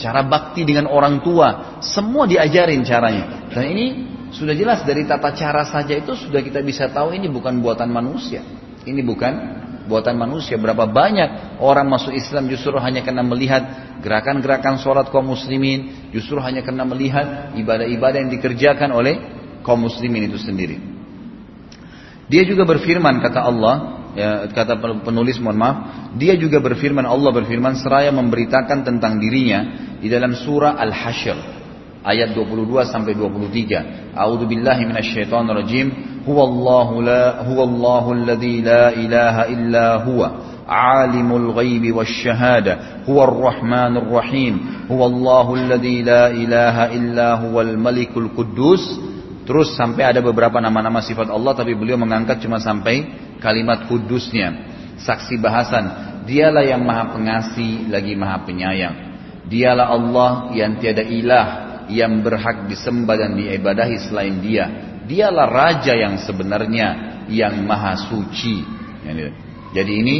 cara bakti dengan orang tua, semua diajarin caranya. Dan ini sudah jelas dari tata cara saja itu sudah kita bisa tahu ini bukan buatan manusia. Ini bukan buatan manusia. Berapa banyak orang masuk Islam justru hanya karena melihat gerakan-gerakan sholat kaum muslimin, justru hanya karena melihat ibadah-ibadah yang dikerjakan oleh kaum muslimin itu sendiri. Dia juga berfirman kata Allah, ya, kata penulis mohon maaf, dia juga berfirman Allah berfirman seraya memberitakan tentang dirinya di dalam surah Al-Hasyr ayat 22 sampai 23. A'udzu billahi minasyaitonir rajim. Huwallahu la huwallahu alladzi la ilaha illa huwa. عالم الغيب والشهادة هو الرحمن الرحيم هو الله الذي لا إله إلا هو الملك القدوس Terus sampai ada beberapa nama-nama sifat Allah tapi beliau mengangkat cuma sampai kalimat kudusnya. Saksi bahasan, dialah yang maha pengasih lagi maha penyayang. Dialah Allah yang tiada ilah yang berhak disembah dan diibadahi selain dia. Dialah raja yang sebenarnya yang maha suci. Jadi ini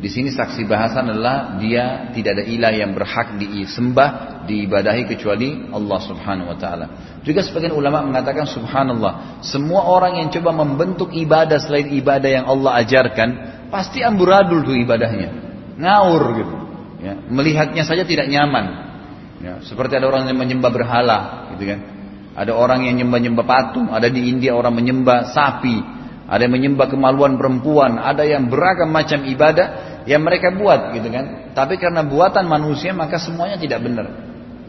di sini saksi bahasan adalah dia tidak ada ilah yang berhak disembah, diibadahi kecuali Allah Subhanahu wa taala. Juga sebagian ulama mengatakan subhanallah, semua orang yang coba membentuk ibadah selain ibadah yang Allah ajarkan, pasti amburadul tuh ibadahnya. Ngawur gitu. Ya, melihatnya saja tidak nyaman. Ya, seperti ada orang yang menyembah berhala, gitu kan. Ada orang yang nyembah-nyembah patung, ada di India orang menyembah sapi, ada yang menyembah kemaluan perempuan, ada yang beragam macam ibadah yang mereka buat gitu kan. Tapi karena buatan manusia maka semuanya tidak benar.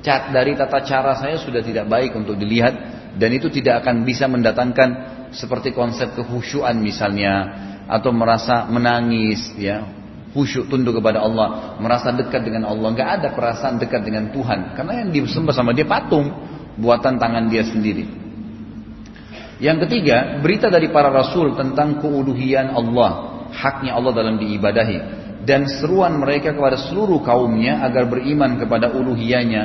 Cat dari tata cara saya sudah tidak baik untuk dilihat dan itu tidak akan bisa mendatangkan seperti konsep kehusyuan misalnya atau merasa menangis ya khusyuk tunduk kepada Allah merasa dekat dengan Allah nggak ada perasaan dekat dengan Tuhan karena yang disembah sama dia patung buatan tangan dia sendiri. Yang ketiga berita dari para rasul tentang keuluhian Allah haknya Allah dalam diibadahi. Dan seruan mereka kepada seluruh kaumnya agar beriman kepada uluhiyahnya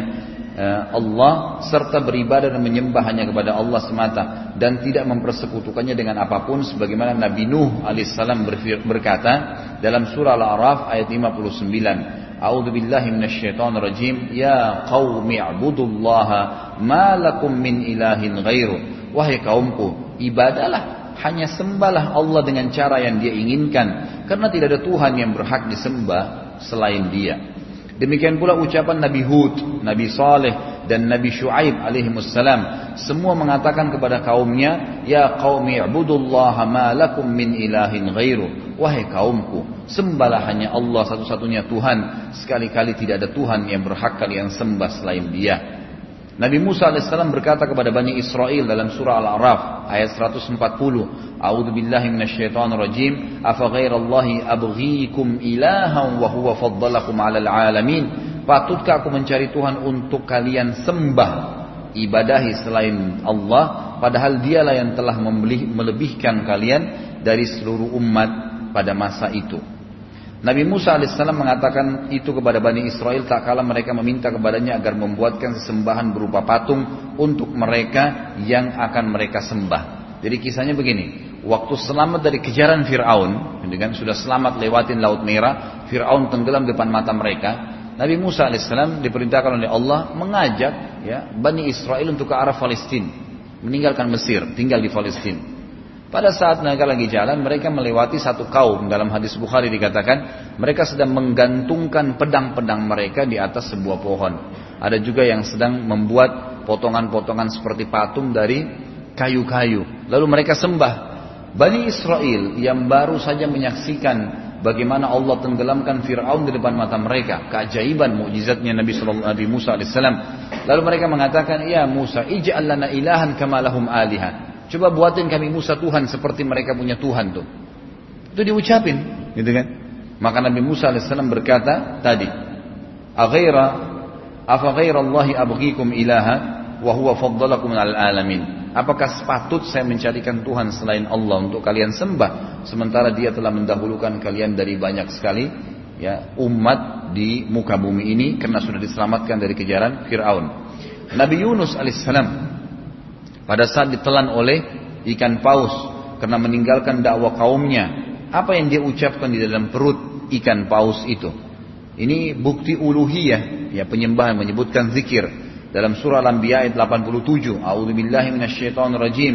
eh, Allah serta beribadah dan menyembah hanya kepada Allah semata. Dan tidak mempersekutukannya dengan apa pun sebagaimana Nabi Nuh alaihissalam berkata dalam surah Al-A'raf ayat 59 A'udzu billahi minasyaitonir rajim. Ya qaumi ibudullaha ma lakum min ilahin ghairu. Wahai kaumku ibadalah hanya sembahlah Allah dengan cara yang dia inginkan. Karena tidak ada Tuhan yang berhak disembah selain dia. Demikian pula ucapan Nabi Hud, Nabi Saleh dan Nabi Shu'aib alaihi wassalam semua mengatakan kepada kaumnya, "Ya qaumi ibudullaha ma lakum min ilahin ghairu." Wahai kaumku, sembahlah hanya Allah satu-satunya Tuhan, sekali-kali tidak ada Tuhan yang berhak kalian sembah selain Dia. Nabi Musa AS berkata kepada Bani Israel dalam surah Al-A'raf ayat 140, A'udzu billahi minasyaitonir rajim, afa ghairallahi abghikum ilahan wa huwa faddalakum 'alal 'alamin? Patutkah aku mencari Tuhan untuk kalian sembah, ibadahi selain Allah, padahal Dialah yang telah melebihkan kalian dari seluruh umat pada masa itu. Nabi Musa alaihissalam mengatakan itu kepada Bani Israel tak kala mereka meminta kepadanya agar membuatkan sesembahan berupa patung untuk mereka yang akan mereka sembah. Jadi kisahnya begini, waktu selamat dari kejaran Fir'aun, dengan sudah selamat lewatin Laut Merah, Fir'aun tenggelam depan mata mereka, Nabi Musa alaihissalam diperintahkan oleh Allah mengajak ya Bani Israel untuk ke arah Palestina, meninggalkan Mesir, tinggal di Palestina. Pada saat mereka lagi jalan, mereka melewati satu kaum. Dalam hadis Bukhari dikatakan, mereka sedang menggantungkan pedang-pedang mereka di atas sebuah pohon. Ada juga yang sedang membuat potongan-potongan seperti patung dari kayu-kayu. Lalu mereka sembah. Bani Israel yang baru saja menyaksikan bagaimana Allah tenggelamkan Fir'aun di depan mata mereka. Keajaiban mukjizatnya Nabi Sallallahu Alaihi Musa alaihissalam. Lalu mereka mengatakan, Ya Musa, ij'al lana ilahan kama lahum alihan. Coba buatin kami Musa Tuhan seperti mereka punya Tuhan tuh. Itu diucapin, gitu kan? Maka Nabi Musa alaihissalam berkata tadi, "Aghaira afa ghaira Allahi abghikum ilaha wa huwa faddalakum al alamin." Apakah sepatut saya mencarikan Tuhan selain Allah untuk kalian sembah sementara Dia telah mendahulukan kalian dari banyak sekali ya umat di muka bumi ini karena sudah diselamatkan dari kejaran Firaun. Nabi Yunus alaihissalam pada saat ditelan oleh ikan paus karena meninggalkan dakwah kaumnya, apa yang dia ucapkan di dalam perut ikan paus itu? Ini bukti uluhiyah, ya penyembahan menyebutkan zikir dalam surah Al-Anbiya ayat 87. A'udzubillahi minasyaitonirrajim.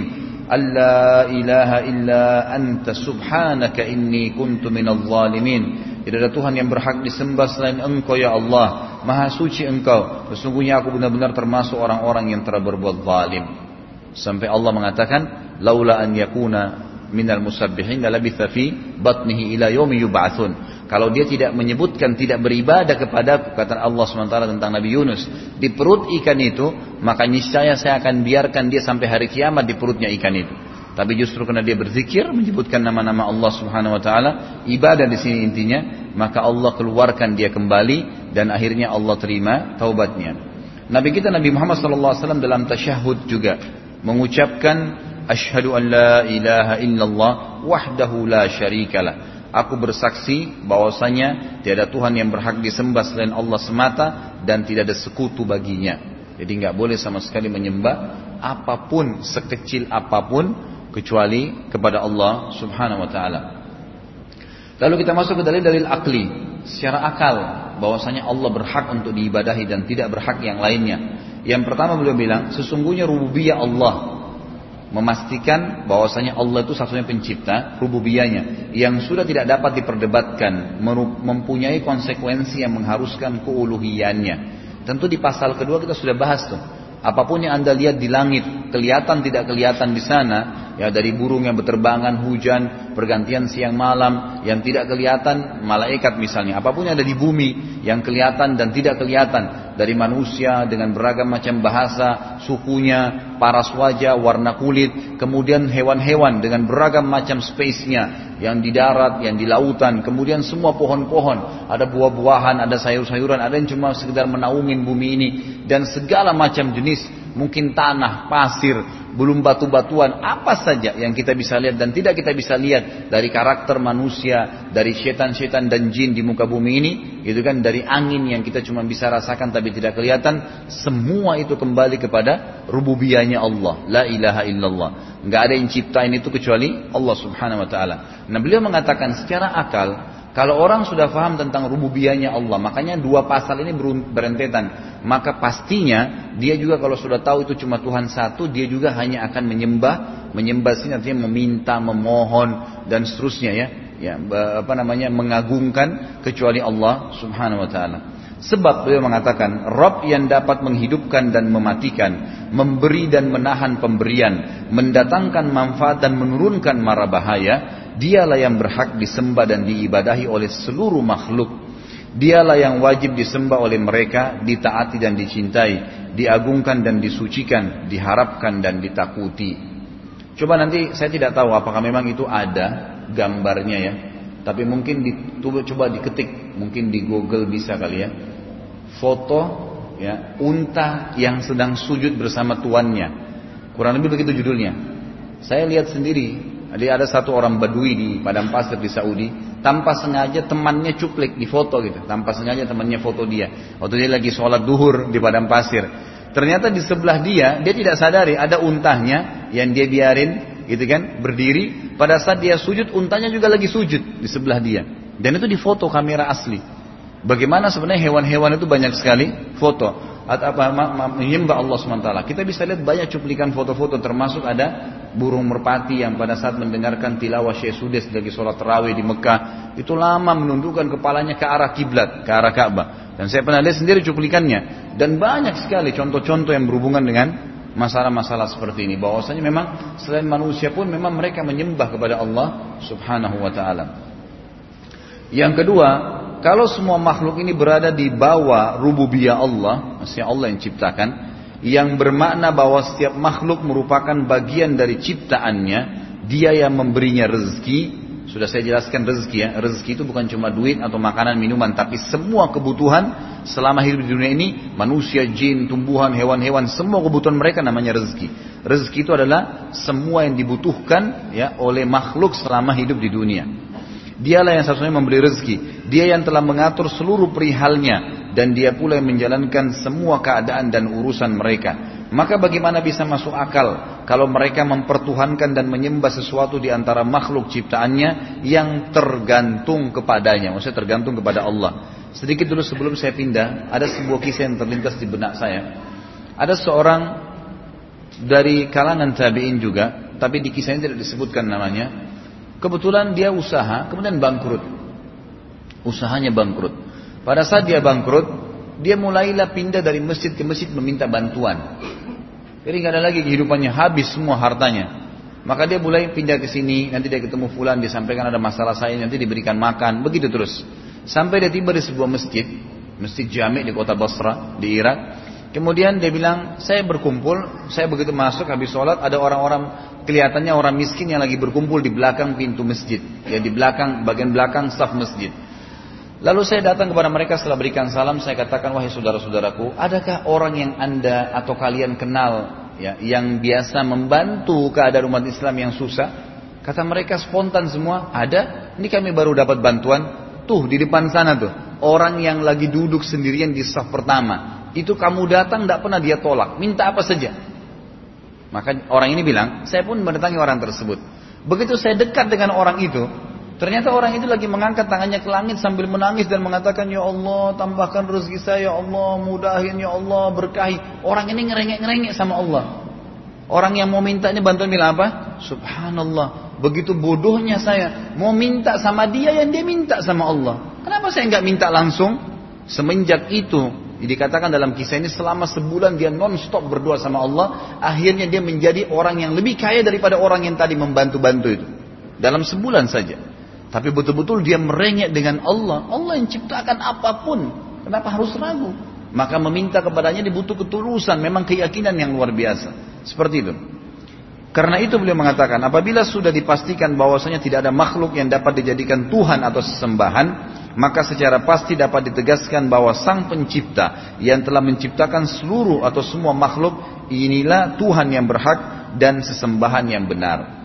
Alla ilaha illa anta subhanaka inni kuntu minadh zalimin. Tidak ada Tuhan yang berhak disembah selain Engkau ya Allah. Maha suci Engkau. Sesungguhnya aku benar-benar termasuk orang-orang yang telah berbuat zalim. Sampai Allah mengatakan, laula an yakuna minal musabbihin labitha fi batnihi ila yaumi yub'atsun. Kalau dia tidak menyebutkan tidak beribadah kepada kata Allah SWT tentang Nabi Yunus di perut ikan itu, maka niscaya saya akan biarkan dia sampai hari kiamat di perutnya ikan itu. Tapi justru karena dia berzikir menyebutkan nama-nama Allah Subhanahu wa taala, ibadah di sini intinya, maka Allah keluarkan dia kembali dan akhirnya Allah terima taubatnya. Nabi kita Nabi Muhammad SAW dalam tasyahud juga mengucapkan asyhadu an la ilaha illallah wahdahu la syarikalah. Aku bersaksi bahwasanya tiada Tuhan yang berhak disembah selain Allah semata dan tidak ada sekutu baginya. Jadi nggak boleh sama sekali menyembah apa pun sekecil apa pun kecuali kepada Allah Subhanahu wa taala. Lalu kita masuk ke dalil-dalil akli, secara akal bahwasanya Allah berhak untuk diibadahi dan tidak berhak yang lainnya. Yang pertama beliau bilang, sesungguhnya rububiyah Allah memastikan bahwasanya Allah itu satunya pencipta, rububiyahnya yang sudah tidak dapat diperdebatkan, mempunyai konsekuensi yang mengharuskan keuluhiyannya. Tentu di pasal kedua kita sudah bahas tuh. Apa pun yang Anda lihat di langit, kelihatan tidak kelihatan di sana, ya dari burung yang berterbangan, hujan, pergantian siang malam, yang tidak kelihatan, malaikat misalnya. Apa pun yang ada di bumi, yang kelihatan dan tidak kelihatan, dari manusia dengan beragam macam bahasa, sukunya, paras wajah, warna kulit, kemudian hewan-hewan dengan beragam macam spesiesnya yang di darat, yang di lautan, kemudian semua pohon-pohon, ada buah-buahan, ada sayur-sayuran, ada yang cuma sekedar menaungin bumi ini. Dan segala macam jenis, mungkin tanah, pasir, belum batu-batuan, apa saja yang kita bisa lihat dan tidak kita bisa lihat dari karakter manusia, dari setan-setan dan jin di muka bumi ini, itu kan dari angin yang kita cuma bisa rasakan tapi tidak kelihatan, semua itu kembali kepada rububiyahnya Allah, la ilaha illallah. Enggak ada yang ciptain itu kecuali Allah Subhanahu wa taala. Nah, beliau mengatakan secara akal kalau orang sudah paham tentang rububiyahnya Allah, makanya dua pasal ini berentetan. Maka pastinya dia juga kalau sudah tahu itu cuma Tuhan satu, dia juga hanya akan menyembah, menyembah sini artinya meminta, memohon dan seterusnya ya. Ya, apa namanya mengagungkan kecuali Allah Subhanahu wa taala. Sebab beliau mengatakan, Rob yang dapat menghidupkan dan mematikan, memberi dan menahan pemberian, mendatangkan manfaat dan menurunkan mara bahaya, Dialah yang berhak disembah dan diibadahi oleh seluruh makhluk. Dialah yang wajib disembah oleh mereka, ditaati dan dicintai, diagungkan dan disucikan, diharapkan dan ditakuti. Coba nanti saya tidak tahu apakah memang itu ada gambarnya ya. Tapi mungkin di, coba diketik, mungkin di Google bisa kali ya. Foto ya unta yang sedang sujud bersama tuannya. Kurang lebih begitu judulnya. Saya lihat sendiri jadi ada satu orang badui di padang pasir di Saudi, tanpa sengaja temannya cuplik di foto gitu, tanpa sengaja temannya foto dia. Waktu dia lagi sholat duhur di padang pasir. Ternyata di sebelah dia, dia tidak sadari ada untahnya yang dia biarin gitu kan, berdiri. Pada saat dia sujud, untanya juga lagi sujud di sebelah dia. Dan itu di foto kamera asli. Bagaimana sebenarnya hewan-hewan itu banyak sekali foto. Atau apa menyembah Allah SWT. Kita bisa lihat banyak cuplikan foto-foto termasuk ada burung merpati yang pada saat mendengarkan tilawah Syekh Sudes lagi sholat terawih di Mekah itu lama menundukkan kepalanya ke arah kiblat, ke arah Ka'bah. Dan saya pernah lihat sendiri cuplikannya dan banyak sekali contoh-contoh yang berhubungan dengan masalah-masalah seperti ini bahwasanya memang selain manusia pun memang mereka menyembah kepada Allah Subhanahu wa taala. Yang kedua, kalau semua makhluk ini berada di bawah rububiyah Allah, maksudnya Allah yang ciptakan, yang bermakna bahwa setiap makhluk merupakan bagian dari ciptaannya, dia yang memberinya rezeki, sudah saya jelaskan rezeki ya, rezeki itu bukan cuma duit atau makanan, minuman, tapi semua kebutuhan selama hidup di dunia ini, manusia, jin, tumbuhan, hewan-hewan, semua kebutuhan mereka namanya rezeki. Rezeki itu adalah semua yang dibutuhkan ya oleh makhluk selama hidup di dunia. Dialah yang satunya memberi rezeki. Dia yang telah mengatur seluruh perihalnya. Dan dia pula yang menjalankan semua keadaan dan urusan mereka. Maka bagaimana bisa masuk akal kalau mereka mempertuhankan dan menyembah sesuatu di antara makhluk ciptaannya yang tergantung kepadanya. Maksudnya tergantung kepada Allah. Sedikit dulu sebelum saya pindah, ada sebuah kisah yang terlintas di benak saya. Ada seorang dari kalangan tabi'in juga, tapi di kisah ini tidak disebutkan namanya. Kebetulan dia usaha, kemudian bangkrut. Usahanya bangkrut. Pada saat dia bangkrut, dia mulailah pindah dari masjid ke masjid meminta bantuan. Jadi nggak ada lagi kehidupannya, habis semua hartanya. Maka dia mulai pindah ke sini, nanti dia ketemu fulan, disampaikan ada masalah saya, nanti diberikan makan, begitu terus. Sampai dia tiba di sebuah masjid, masjid Jami di kota Basra, di Irak. Kemudian dia bilang, saya berkumpul, saya begitu masuk habis sholat, ada orang-orang kelihatannya orang miskin yang lagi berkumpul di belakang pintu masjid, ya di belakang bagian belakang staf masjid. Lalu saya datang kepada mereka setelah berikan salam, saya katakan wahai saudara-saudaraku, adakah orang yang anda atau kalian kenal ya, yang biasa membantu keadaan umat Islam yang susah? Kata mereka spontan semua, ada. Ini kami baru dapat bantuan. Tuh di depan sana tuh, orang yang lagi duduk sendirian di staf pertama. Itu kamu datang tidak pernah dia tolak, minta apa saja. Maka orang ini bilang, saya pun mendatangi orang tersebut. Begitu saya dekat dengan orang itu, ternyata orang itu lagi mengangkat tangannya ke langit sambil menangis dan mengatakan, Ya Allah, tambahkan rezeki saya, Ya Allah, mudahin, Ya Allah, berkahi. Orang ini ngerengek-ngerengek sama Allah. Orang yang mau minta ini bantuan bilang apa? Subhanallah. Begitu bodohnya saya. Mau minta sama dia yang dia minta sama Allah. Kenapa saya nggak minta langsung? Semenjak itu Dikatakan dalam kisah ini selama sebulan dia non-stop berdoa sama Allah. Akhirnya dia menjadi orang yang lebih kaya daripada orang yang tadi membantu-bantu itu. Dalam sebulan saja. Tapi betul-betul dia merengek dengan Allah. Allah yang ciptakan apa pun. Kenapa harus ragu? Maka meminta kepadanya dibutuh ketulusan. Memang keyakinan yang luar biasa. Seperti itu. Karena itu beliau mengatakan, apabila sudah dipastikan bahwasanya tidak ada makhluk yang dapat dijadikan Tuhan atau sesembahan, maka secara pasti dapat ditegaskan bahwa sang pencipta yang telah menciptakan seluruh atau semua makhluk inilah Tuhan yang berhak dan sesembahan yang benar.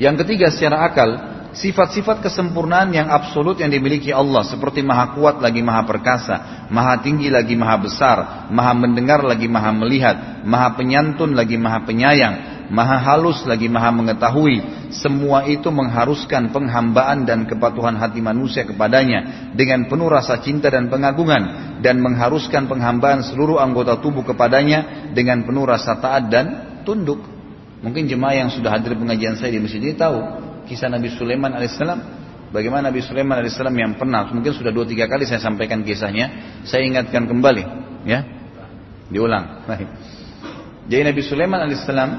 Yang ketiga secara akal, sifat-sifat kesempurnaan yang absolut yang dimiliki Allah seperti maha kuat lagi maha perkasa, maha tinggi lagi maha besar, maha mendengar lagi maha melihat, maha penyantun lagi maha penyayang, maha halus lagi maha mengetahui. Semua itu mengharuskan penghambaan dan kepatuhan hati manusia kepadanya dengan penuh rasa cinta dan pengagungan dan mengharuskan penghambaan seluruh anggota tubuh kepadanya dengan penuh rasa taat dan tunduk. Mungkin jemaah yang sudah hadir pengajian saya di masjid ini tahu kisah Nabi Sulaiman alaihissalam. Bagaimana Nabi Sulaiman alaihissalam yang pernah mungkin sudah dua tiga kali saya sampaikan kisahnya. Saya ingatkan kembali, ya, diulang. Jadi Nabi Sulaiman alaihissalam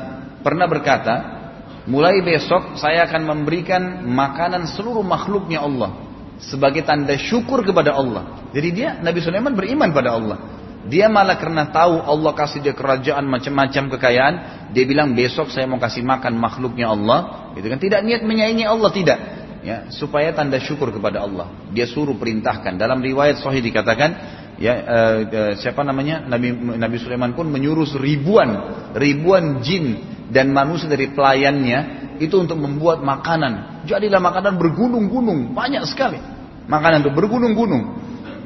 pernah berkata, mulai besok saya akan memberikan makanan seluruh makhluknya Allah sebagai tanda syukur kepada Allah. Jadi dia Nabi Sulaiman beriman pada Allah. Dia malah karena tahu Allah kasih dia kerajaan macam-macam kekayaan, dia bilang besok saya mau kasih makan makhluknya Allah, gitu kan? Tidak niat menyaingi Allah tidak, ya supaya tanda syukur kepada Allah. Dia suruh perintahkan. Dalam riwayat Sahih dikatakan ya uh, uh, siapa namanya Nabi Nabi Sulaiman pun menyuruh ribuan ribuan jin dan manusia dari pelayannya itu untuk membuat makanan. Jadilah makanan bergunung-gunung, banyak sekali. Makanan itu bergunung-gunung.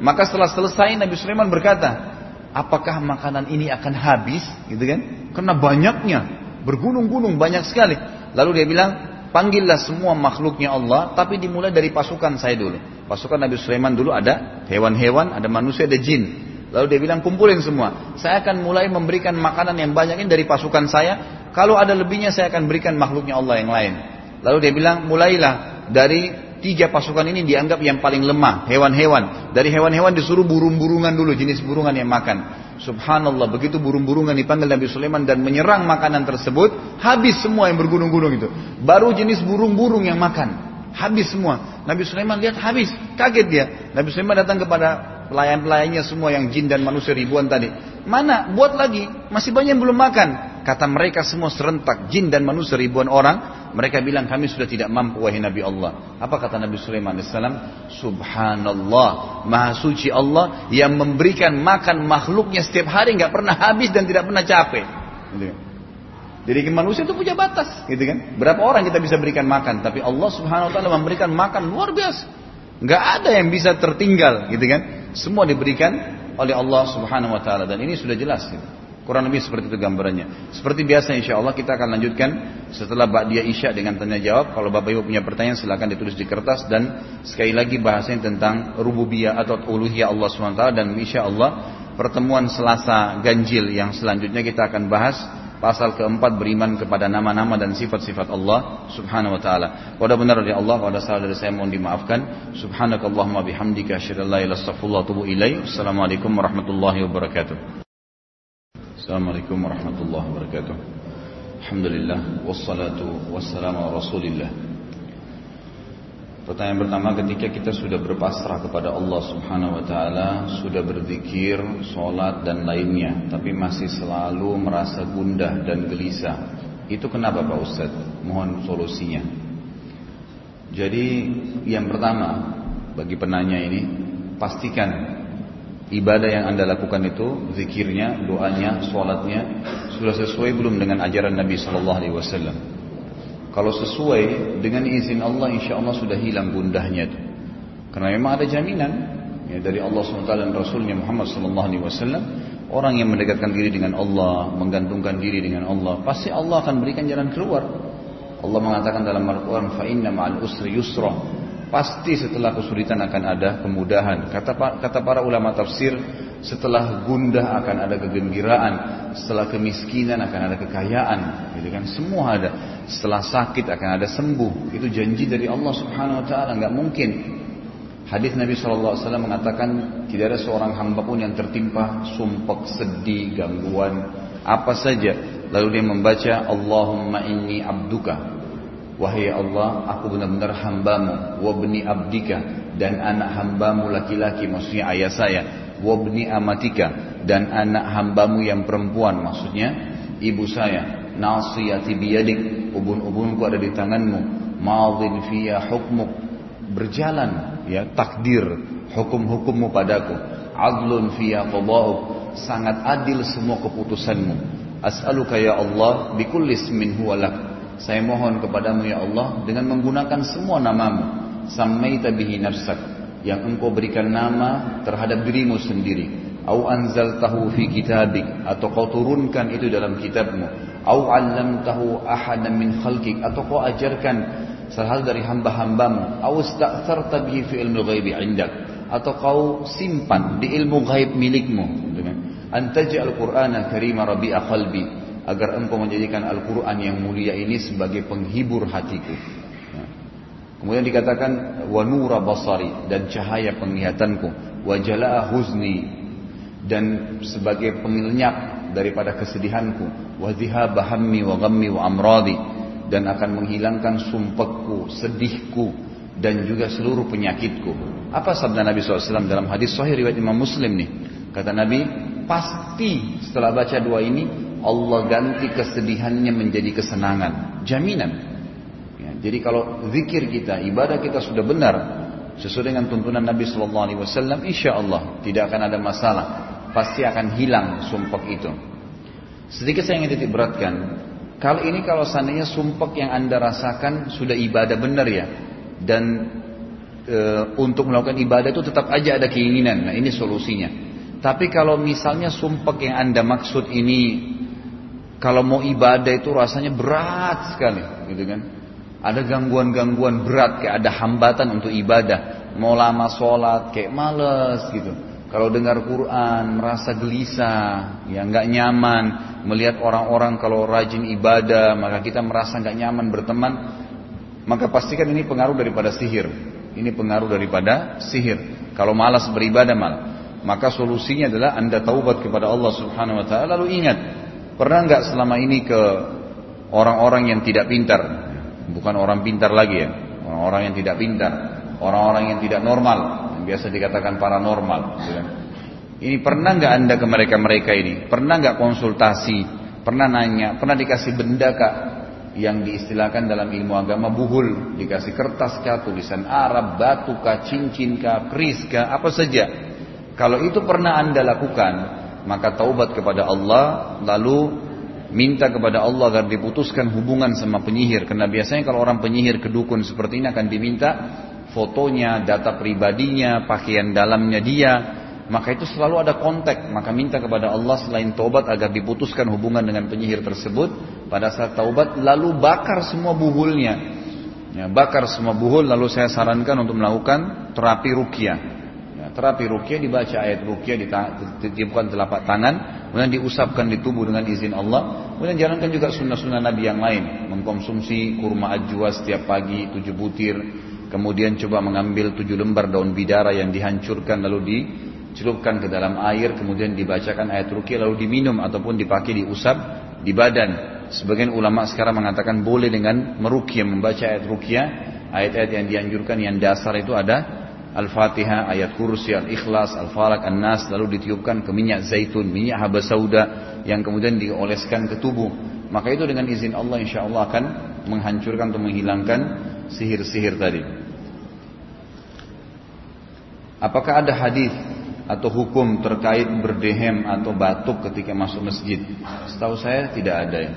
Maka setelah selesai Nabi Sulaiman berkata, apakah makanan ini akan habis? Gitu kan? Karena banyaknya, bergunung-gunung banyak sekali. Lalu dia bilang, panggillah semua makhluknya Allah, tapi dimulai dari pasukan saya dulu. Pasukan Nabi Sulaiman dulu ada hewan-hewan, ada manusia, ada jin. Lalu dia bilang kumpulin semua. Saya akan mulai memberikan makanan yang banyak ini dari pasukan saya. Kalau ada lebihnya saya akan berikan makhluknya Allah yang lain. Lalu dia bilang mulailah dari tiga pasukan ini dianggap yang paling lemah. Hewan-hewan. Dari hewan-hewan disuruh burung-burungan dulu jenis burungan yang makan. Subhanallah begitu burung-burungan dipanggil Nabi Sulaiman dan menyerang makanan tersebut. Habis semua yang bergunung-gunung itu. Baru jenis burung-burung yang makan. Habis semua. Nabi Sulaiman lihat habis. Kaget dia. Nabi Sulaiman datang kepada pelayan-pelayannya semua yang jin dan manusia ribuan tadi. Mana? Buat lagi. Masih banyak yang belum makan. Kata mereka semua serentak. Jin dan manusia ribuan orang. Mereka bilang kami sudah tidak mampu wahai Nabi Allah. Apa kata Nabi Sulaiman AS? Subhanallah. Maha suci Allah yang memberikan makan makhluknya setiap hari nggak pernah habis dan tidak pernah capek. Gitu. Jadi manusia itu punya batas, gitu kan? Berapa orang kita bisa berikan makan, tapi Allah Subhanahu wa taala memberikan makan luar biasa. Nggak ada yang bisa tertinggal, gitu kan? Semua diberikan oleh Allah Subhanahu wa taala dan ini sudah jelas gitu. Kurang lebih seperti itu gambarannya. Seperti biasa insya Allah kita akan lanjutkan setelah dia Isya dengan tanya jawab. Kalau Bapak Ibu punya pertanyaan silahkan ditulis di kertas dan sekali lagi bahasanya tentang rububiyah atau uluhiyah Allah SWT dan insya Allah pertemuan Selasa ganjil yang selanjutnya kita akan bahas Pasal keempat beriman kepada nama-nama dan sifat-sifat Allah Subhanahu wa taala. Kalau benar dari Allah, kalau ada salah dari saya mohon dimaafkan. Subhanakallahumma bihamdika asyhadu an la ilaha illa anta astaghfiruka Assalamualaikum warahmatullahi wabarakatuh. Assalamualaikum warahmatullahi wabarakatuh. Alhamdulillah wassalatu wassalamu ala Rasulillah. Pertanyaan pertama ketika kita sudah berpasrah kepada Allah Subhanahu wa taala, sudah berzikir, sholat dan lainnya, tapi masih selalu merasa gundah dan gelisah. Itu kenapa Pak Ustaz? Mohon solusinya. Jadi yang pertama bagi penanya ini pastikan ibadah yang Anda lakukan itu zikirnya, doanya, sholatnya sudah sesuai belum dengan ajaran Nabi Shallallahu alaihi wasallam. Kalau sesuai dengan izin Allah insya Allah sudah hilang gundahnya itu. Karena memang ada jaminan ya, dari Allah SWT dan Rasulnya Muhammad SAW. Orang yang mendekatkan diri dengan Allah, menggantungkan diri dengan Allah, pasti Allah akan berikan jalan keluar. Allah mengatakan dalam Al-Quran, فَإِنَّ مَعَ الْأُسْرِ يُسْرًا Pasti setelah kesulitan akan ada kemudahan. Kata, kata para ulama tafsir, setelah gundah akan ada kegembiraan, setelah kemiskinan akan ada kekayaan, gitu kan? Semua ada. Setelah sakit akan ada sembuh. Itu janji dari Allah Subhanahu wa taala, nggak mungkin. Hadis Nabi SAW mengatakan tidak ada seorang hamba pun yang tertimpa sumpah, sedih, gangguan, apa saja. Lalu dia membaca Allahumma inni abduka. Wahai Allah, aku benar-benar hambamu. Wabni abdika. Dan anak hambamu laki-laki, maksudnya ayah saya wabni amatika dan anak hambamu yang perempuan maksudnya ibu saya. Nasiyati biyadik ubun-ubunku ada di tanganmu. Madin fiya hukmuk. Berjalan ya takdir hukum-hukummu padaku. Adlun fiya qada'uk sangat adil semua keputusanmu. As'aluka ya Allah bikulli ismin huwalak saya mohon kepadamu ya Allah dengan menggunakan semua namamu. Sammaita bihi nafsak yang engkau berikan nama terhadap dirimu sendiri. Au anzaltahu fi kitabik atau kau turunkan itu dalam kitabmu. Au 'allamtahu ahadan min khalqik atau kau ajarkan salah dari hamba-hambamu. Au ista'tharta bihi fi ilmu ghaibi 'indak atau kau simpan di ilmu gaib milikmu. Antaj'al qur'ana karima rabi'a qalbi agar engkau menjadikan Al-Quran yang mulia ini sebagai penghibur hatiku Kemudian dikatakan wa nura basari dan cahaya penglihatanku, wa jalaa huzni dan sebagai pengilnyap daripada kesedihanku, wa dhihaba hammi wa amradi dan akan menghilangkan sumpahku, sedihku dan juga seluruh penyakitku. Apa sabda Nabi SAW dalam hadis sahih riwayat Imam Muslim nih? Kata Nabi, pasti setelah baca doa ini Allah ganti kesedihannya menjadi kesenangan. Jaminan. Jadi kalau zikir kita, ibadah kita sudah benar sesuai dengan tuntunan Nabi Shallallahu Alaihi Wasallam, insya Allah tidak akan ada masalah. Pasti akan hilang sumpah itu. Sedikit saya ingin titik beratkan. Kali ini kalau seandainya sumpah yang anda rasakan sudah ibadah benar ya, dan e, untuk melakukan ibadah itu tetap aja ada keinginan. Nah ini solusinya. Tapi kalau misalnya sumpah yang anda maksud ini, kalau mau ibadah itu rasanya berat sekali, gitu kan? Ada gangguan-gangguan berat kayak ada hambatan untuk ibadah. Mau lama sholat kayak males gitu. kalau dengar Quran merasa gelisah, ya nggak nyaman, melihat orang-orang kalau rajin ibadah, maka kita merasa nggak nyaman berteman, maka pastikan ini pengaruh daripada sihir. Ini pengaruh daripada sihir. Kalau malas beribadah malah, maka solusinya adalah anda taubat kepada Allah Subhanahu Wa Taala. Lalu ingat, pernah nggak selama ini ke orang-orang yang tidak pintar, bukan orang pintar lagi ya, orang-orang yang tidak pintar, orang-orang yang tidak normal, yang biasa dikatakan paranormal. Kan. Ini pernah nggak anda ke mereka-mereka ini? Pernah nggak konsultasi? Pernah nanya? Pernah dikasih benda kak? Yang diistilahkan dalam ilmu agama buhul, dikasih kertas kah, tulisan Arab, batu kah, cincin kah, keris kah, apa saja. Kalau itu pernah anda lakukan, maka taubat kepada Allah, lalu minta kepada Allah agar diputuskan hubungan sama penyihir. Karena biasanya kalau orang penyihir kedukun seperti ini akan diminta fotonya, data pribadinya, pakaian dalamnya dia, maka itu selalu ada kontak. Maka minta kepada Allah selain taubat agar diputuskan hubungan dengan penyihir tersebut pada saat taubat, lalu bakar semua buhulnya. Ya, bakar semua buhul lalu saya sarankan untuk melakukan terapi rukyah. Ya, terapi rukyah dibaca ayat rukyah ditiupkan telapak tangan, kemudian diusapkan di tubuh dengan izin Allah. Kemudian jalankan juga sunnah-sunnah Nabi yang lain, mengkonsumsi kurma ajwa setiap pagi tujuh butir, kemudian coba mengambil tujuh lembar daun bidara yang dihancurkan lalu dicelupkan ke dalam air, kemudian dibacakan ayat rukyah lalu diminum ataupun dipakai diusap di badan. Sebagian ulama sekarang mengatakan boleh dengan merukyah membaca ayat rukyah, ayat-ayat yang dianjurkan yang dasar itu ada Al-Fatihah, ayat kursi, Al-Ikhlas, Al-Falak, An-Nas, lalu ditiupkan ke minyak zaitun, minyak haba sauda yang kemudian dioleskan ke tubuh. Maka itu dengan izin Allah insya Allah akan menghancurkan atau menghilangkan sihir-sihir tadi. Apakah ada hadis atau hukum terkait berdehem atau batuk ketika masuk masjid? Setahu saya tidak ada ya.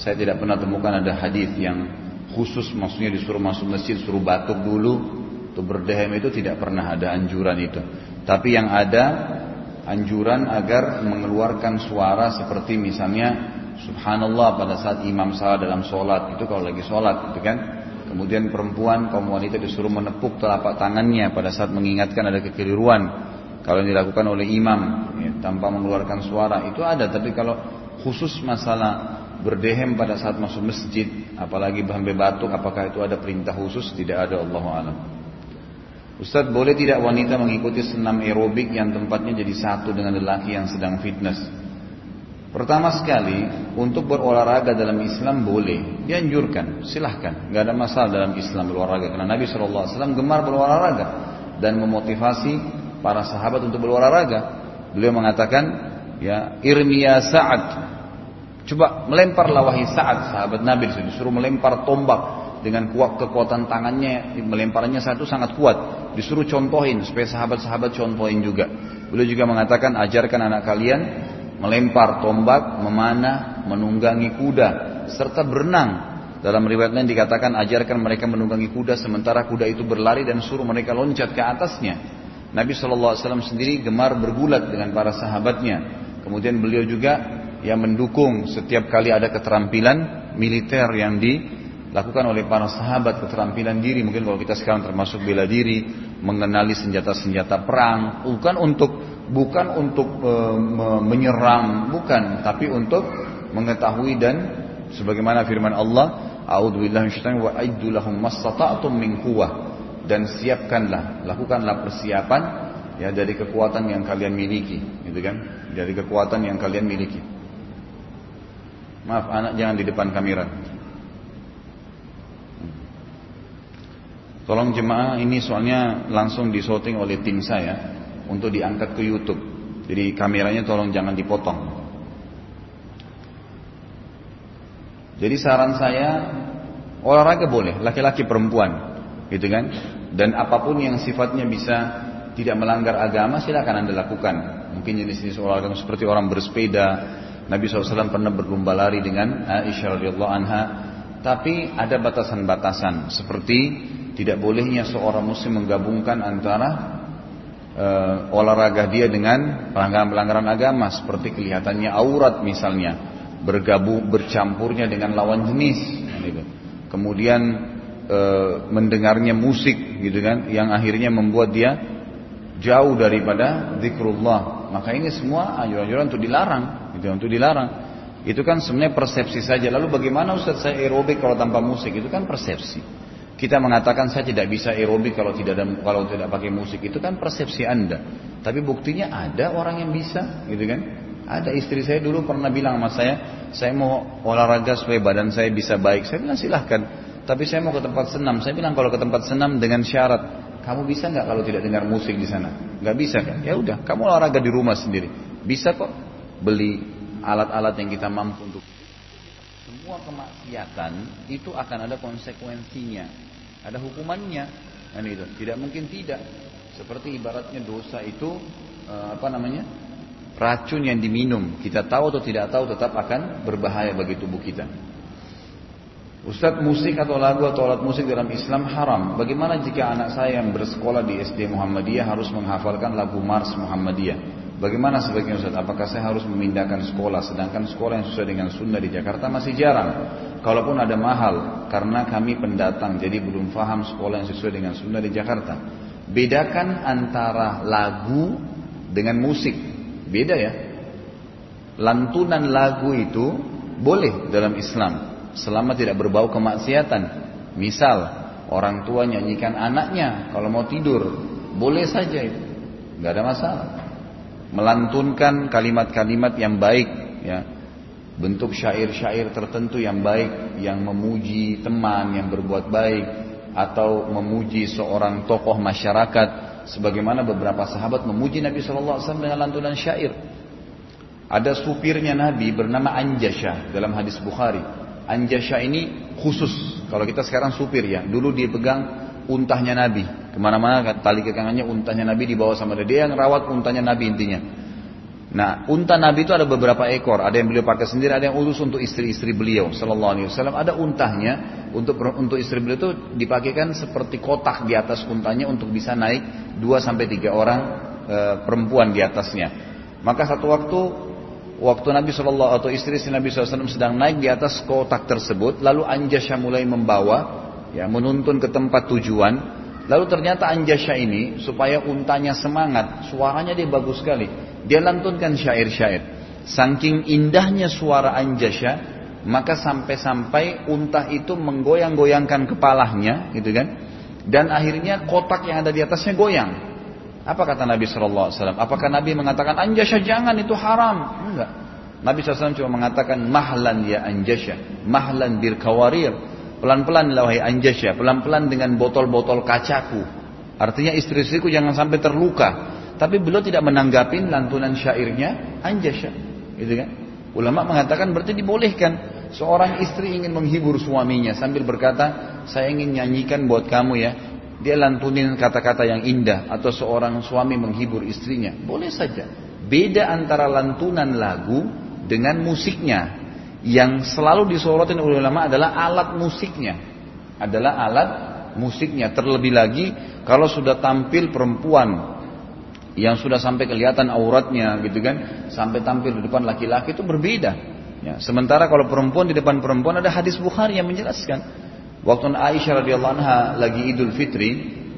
Saya tidak pernah temukan ada hadis yang khusus maksudnya disuruh masuk masjid suruh batuk dulu untuk berdehem itu tidak pernah ada anjuran itu. Tapi yang ada anjuran agar mengeluarkan suara seperti misalnya Subhanallah pada saat imam salah dalam sholat itu kalau lagi sholat gitu kan. Kemudian perempuan kaum wanita disuruh menepuk telapak tangannya pada saat mengingatkan ada kekeliruan kalau yang dilakukan oleh imam ya, tanpa mengeluarkan suara itu ada. Tapi kalau khusus masalah berdehem pada saat masuk masjid, apalagi sampai batuk, apakah itu ada perintah khusus? Tidak ada, Allah alam. Ustadz boleh tidak wanita mengikuti senam aerobik yang tempatnya jadi satu dengan lelaki yang sedang fitness? Pertama sekali, untuk berolahraga dalam Islam boleh, dianjurkan, silahkan, nggak ada masalah dalam Islam berolahraga. Karena Nabi SAW gemar berolahraga dan memotivasi para sahabat untuk berolahraga. Beliau mengatakan, ya irmiya Sa'ad, coba melemparlah wahai Sa'ad, sahabat Nabi disuruh melempar tombak dengan kuat kekuatan tangannya melemparnya satu sangat kuat. Disuruh contohin supaya sahabat-sahabat contohin juga. Beliau juga mengatakan ajarkan anak kalian melempar tombak memanah menunggangi kuda serta berenang. Dalam riwayat lain dikatakan ajarkan mereka menunggangi kuda sementara kuda itu berlari dan suruh mereka loncat ke atasnya. Nabi SAW sendiri gemar bergulat dengan para sahabatnya. Kemudian beliau juga yang mendukung setiap kali ada keterampilan militer yang di lakukan oleh para sahabat keterampilan diri. Mungkin kalau kita sekarang termasuk bela diri mengenali senjata-senjata perang bukan untuk bukan untuk e, menyerang bukan tapi untuk mengetahui dan sebagaimana firman Allah wa dan siapkanlah lakukanlah persiapan ya dari kekuatan yang kalian miliki gitu kan? Dari kekuatan yang kalian miliki. Maaf anak jangan di depan kamera Tolong jemaah ini soalnya langsung disorting oleh tim saya untuk diangkat ke YouTube. Jadi kameranya tolong jangan dipotong. Jadi saran saya olahraga boleh, laki-laki perempuan, gitu kan? Dan apa pun yang sifatnya bisa tidak melanggar agama silakan anda lakukan. Mungkin jenis-jenis olahraga seperti orang bersepeda. Nabi SAW pernah berlomba lari dengan Aisyah radhiyallahu anha. Tapi ada batasan-batasan seperti tidak bolehnya seorang muslim menggabungkan antara uh, olahraga dia dengan pelanggaran-pelanggaran agama seperti kelihatannya aurat misalnya bergabung bercampurnya dengan lawan jenis gitu. kemudian uh, mendengarnya musik gitu kan yang akhirnya membuat dia jauh daripada zikrullah. Maka ini semua anjuran-anjuran untuk dilarang, gitu, untuk dilarang. Itu kan sebenarnya persepsi saja. Lalu bagaimana Ustaz saya aerobik kalau tanpa musik? Itu kan persepsi. Kita mengatakan saya tidak bisa aerobik kalau tidak ada, kalau tidak pakai musik. Itu kan persepsi Anda. Tapi buktinya ada orang yang bisa, gitu kan? Ada istri saya dulu pernah bilang sama saya, saya mau olahraga supaya badan saya bisa baik. Saya bilang silahkan. Tapi saya mau ke tempat senam. Saya bilang kalau ke tempat senam dengan syarat, kamu bisa nggak kalau tidak dengar musik di sana? Nggak bisa kan? Ya udah, kamu olahraga di rumah sendiri. Bisa kok beli alat-alat yang kita mampu untuk semua kemaksiatan itu akan ada konsekuensinya, ada hukumannya, kan itu. Tidak mungkin tidak. Seperti ibaratnya dosa itu eh, apa namanya? racun yang diminum. Kita tahu atau tidak tahu tetap akan berbahaya bagi tubuh kita. Ustadz musik atau lagu atau alat musik dalam Islam haram. Bagaimana jika anak saya yang bersekolah di SD Muhammadiyah harus menghafalkan lagu Mars Muhammadiyah? Bagaimana sebagian Ustaz? Apakah saya harus memindahkan sekolah? Sedangkan sekolah yang sesuai dengan sunnah di Jakarta masih jarang. Kalaupun ada mahal, karena kami pendatang, jadi belum paham sekolah yang sesuai dengan sunnah di Jakarta. Bedakan antara lagu dengan musik. Beda ya. Lantunan lagu itu boleh dalam Islam. Selama tidak berbau kemaksiatan. Misal, orang tua nyanyikan anaknya kalau mau tidur. Boleh saja itu. Gak ada masalah melantunkan kalimat-kalimat yang baik ya. Bentuk syair-syair tertentu yang baik yang memuji teman yang berbuat baik atau memuji seorang tokoh masyarakat. Sebagaimana beberapa sahabat memuji Nabi SAW dengan lantunan syair. Ada supirnya Nabi bernama Anjasha dalam hadis Bukhari. Anjasha ini khusus. Kalau kita sekarang supir ya. Dulu dia pegang untahnya Nabi. Ke mana-mana tali kekangannya untahnya Nabi dibawa sama dia. Yang rawat untahnya Nabi intinya. Nah, unta Nabi itu ada beberapa ekor. Ada yang beliau pakai sendiri, ada yang urus untuk istri-istri beliau. Sallallahu Alaihi Wasallam. Ada untahnya untuk untuk istri beliau itu dipakaikan seperti kotak di atas untahnya untuk bisa naik 2 sampai tiga orang e, perempuan di atasnya. Maka satu waktu waktu Nabi Shallallahu atau istri istri Nabi SAW sedang naik di atas kotak tersebut, lalu Anjasya mulai membawa ya menuntun ke tempat tujuan lalu ternyata Anjasya ini supaya untanya semangat suaranya dia bagus sekali. Dia lantunkan syair-syair. Saking indahnya suara Anjasya maka sampai-sampai unta itu menggoyang-goyangkan kepalanya gitu kan? Dan akhirnya kotak yang ada di atasnya goyang. Apa kata Nabi Shallallahu Alaihi Wasallam? Apakah Nabi mengatakan Anjasya jangan itu haram? Enggak. Nabi SAW cuma mengatakan mahlan ya Anjasya mahlan bir kawarir Pelan-pelan wahai Anjasya, pelan-pelan dengan botol-botol kacaku. Artinya istri-istriku jangan sampai terluka. Tapi beliau tidak menanggapi lantunan syairnya Anjasya. Gitu kan? Ulama mengatakan berarti dibolehkan. Seorang istri ingin menghibur suaminya sambil berkata, saya ingin nyanyikan buat kamu ya. Dia lantunin kata-kata yang indah atau seorang suami menghibur istrinya. Boleh saja. Beda antara lantunan lagu dengan musiknya yang selalu disorotin oleh ulama adalah alat musiknya. Adalah alat musiknya. Terlebih lagi kalau sudah tampil perempuan yang sudah sampai kelihatan auratnya gitu kan, sampai tampil di depan laki-laki itu berbeda. Ya, sementara kalau perempuan di depan perempuan ada hadis Bukhari yang menjelaskan. Waktu Aisyah radhiyallahu anha lagi Idul Fitri,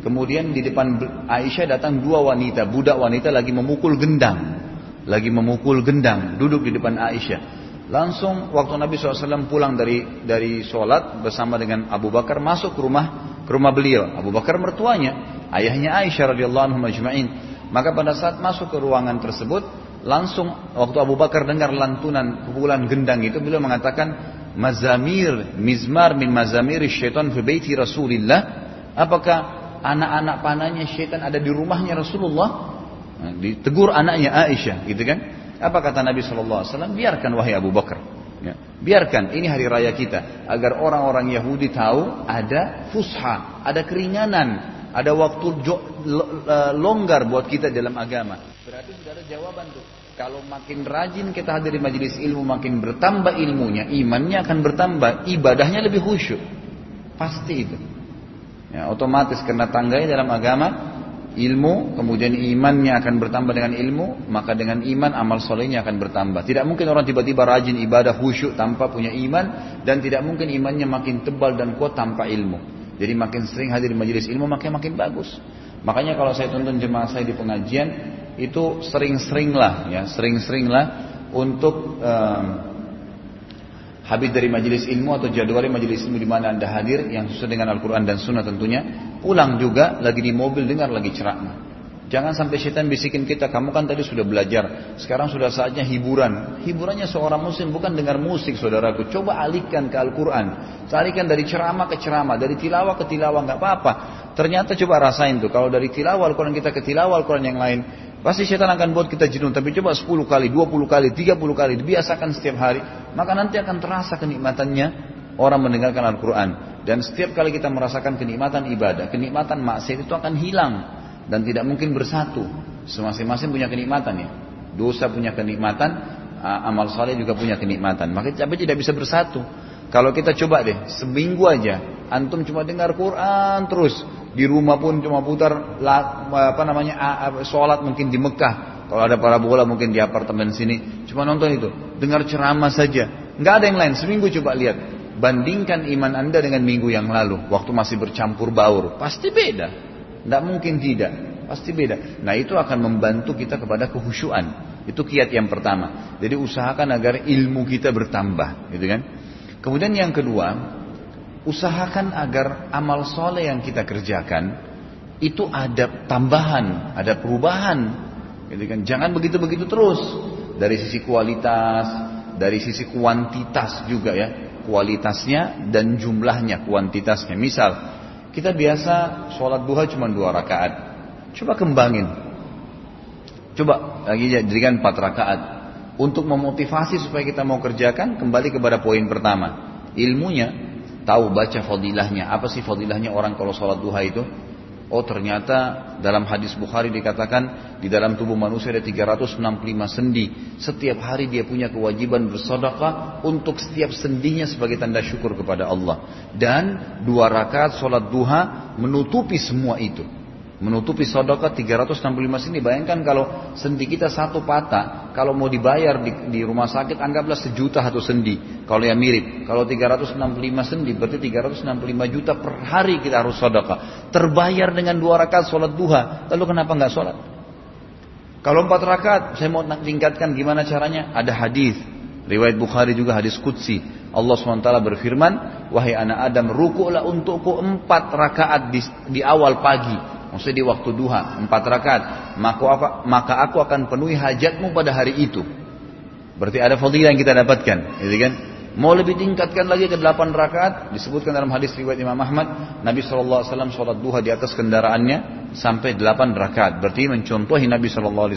kemudian di depan Aisyah datang dua wanita, budak wanita lagi memukul gendang. Lagi memukul gendang, duduk di depan Aisyah. Langsung waktu Nabi SAW pulang dari dari sholat bersama dengan Abu Bakar masuk ke rumah ke rumah beliau. Abu Bakar mertuanya, ayahnya Aisyah radhiyallahu anhu majma'in. Maka pada saat masuk ke ruangan tersebut, langsung waktu Abu Bakar dengar lantunan pukulan gendang itu, beliau mengatakan, mazamir, mizmar min mazamir syaitan fi baiti Rasulillah. Apakah anak-anak panahnya syaitan ada di rumahnya Rasulullah? Nah, ditegur anaknya Aisyah, gitu kan? Apa kata Nabi Wasallam? Biarkan wahai Abu Bakar. Ya. Biarkan ini hari raya kita agar orang-orang Yahudi tahu ada fusha, ada keringanan, ada waktu jo, longgar buat kita dalam agama. Berarti sudah ada jawaban tuh. Kalau makin rajin kita hadir di majelis ilmu, makin bertambah ilmunya, imannya akan bertambah, ibadahnya lebih khusyuk. Pasti itu. Ya, otomatis karena tangganya dalam agama ilmu, kemudian imannya akan bertambah dengan ilmu, maka dengan iman amal solehnya akan bertambah. Tidak mungkin orang tiba-tiba rajin ibadah khusyuk tanpa punya iman, dan tidak mungkin imannya makin tebal dan kuat tanpa ilmu. Jadi makin sering hadir di majelis ilmu makin makin bagus. Makanya kalau saya tuntun jemaah saya di pengajian itu sering-seringlah ya, sering-seringlah untuk um, habis dari majelis ilmu atau jadwalnya majelis ilmu di mana anda hadir yang sesuai dengan Al-Quran dan Sunnah tentunya pulang juga lagi di mobil dengar lagi ceramah Jangan sampai syaitan bisikin kita, kamu kan tadi sudah belajar, sekarang sudah saatnya hiburan. Hiburannya seorang muslim bukan dengar musik saudaraku, coba alihkan ke Al-Quran. Alihkan dari ceramah ke ceramah, dari tilawah ke tilawah, nggak apa-apa. Ternyata coba rasain tuh, kalau dari tilawah Al-Quran kita ke tilawah Al-Quran yang lain, pasti syaitan akan buat kita jenuh. Tapi coba 10 kali, 20 kali, 30 kali, dibiasakan setiap hari, maka nanti akan terasa kenikmatannya orang mendengarkan Al-Quran. Dan setiap kali kita merasakan kenikmatan ibadah, kenikmatan maksiat itu akan hilang dan tidak mungkin bersatu. Masing-masing punya kenikmatan ya. Dosa punya kenikmatan, amal saleh juga punya kenikmatan. Maka tapi tidak bisa bersatu. Kalau kita coba deh, seminggu aja, antum cuma dengar Quran terus, di rumah pun cuma putar apa namanya sholat mungkin di Mekah. Kalau ada para bola mungkin di apartemen sini, cuma nonton itu, dengar ceramah saja. Nggak ada yang lain. Seminggu coba lihat, bandingkan iman anda dengan minggu yang lalu, waktu masih bercampur baur, pasti beda. Tidak mungkin tidak. Pasti beda. Nah itu akan membantu kita kepada kehusuan. Itu kiat yang pertama. Jadi usahakan agar ilmu kita bertambah. Gitu kan? Kemudian yang kedua, usahakan agar amal soleh yang kita kerjakan itu ada tambahan, ada perubahan. Gitu kan? Jangan begitu-begitu terus. Dari sisi kualitas, dari sisi kuantitas juga ya. Kualitasnya dan jumlahnya, kuantitasnya. Misal, kita biasa sholat duha cuma dua rakaat. Coba kembangin. Coba lagi jadikan empat rakaat. Untuk memotivasi supaya kita mau kerjakan, kembali kepada poin pertama. Ilmunya, tahu baca fadilahnya. Apa sih fadilahnya orang kalau sholat duha itu? Oh ternyata dalam hadis Bukhari dikatakan di dalam tubuh manusia ada 365 sendi. Setiap hari dia punya kewajiban bersedekah untuk setiap sendinya sebagai tanda syukur kepada Allah. Dan dua rakaat sholat duha menutupi semua itu menutupi sodokah 365 sendi. Bayangkan kalau sendi kita satu patah, kalau mau dibayar di, di rumah sakit anggaplah sejuta satu sendi. Kalau yang mirip, kalau 365 sendi berarti 365 juta per hari kita harus sodokah. Terbayar dengan dua rakaat sholat duha. Lalu kenapa nggak sholat? Kalau empat rakaat, saya mau tingkatkan gimana caranya? Ada hadis, riwayat Bukhari juga hadis Qudsi. Allah SWT berfirman, wahai anak Adam, rukuklah untukku empat rakaat di, di awal pagi Maksudnya di waktu duha, empat rakaat. Maka, apa, maka aku akan penuhi hajatmu pada hari itu. Berarti ada fadilah yang kita dapatkan. Gitu kan? Mau lebih tingkatkan lagi ke delapan rakaat, disebutkan dalam hadis riwayat Imam Ahmad, Nabi SAW sholat duha di atas kendaraannya sampai delapan rakaat. Berarti mencontohi Nabi SAW.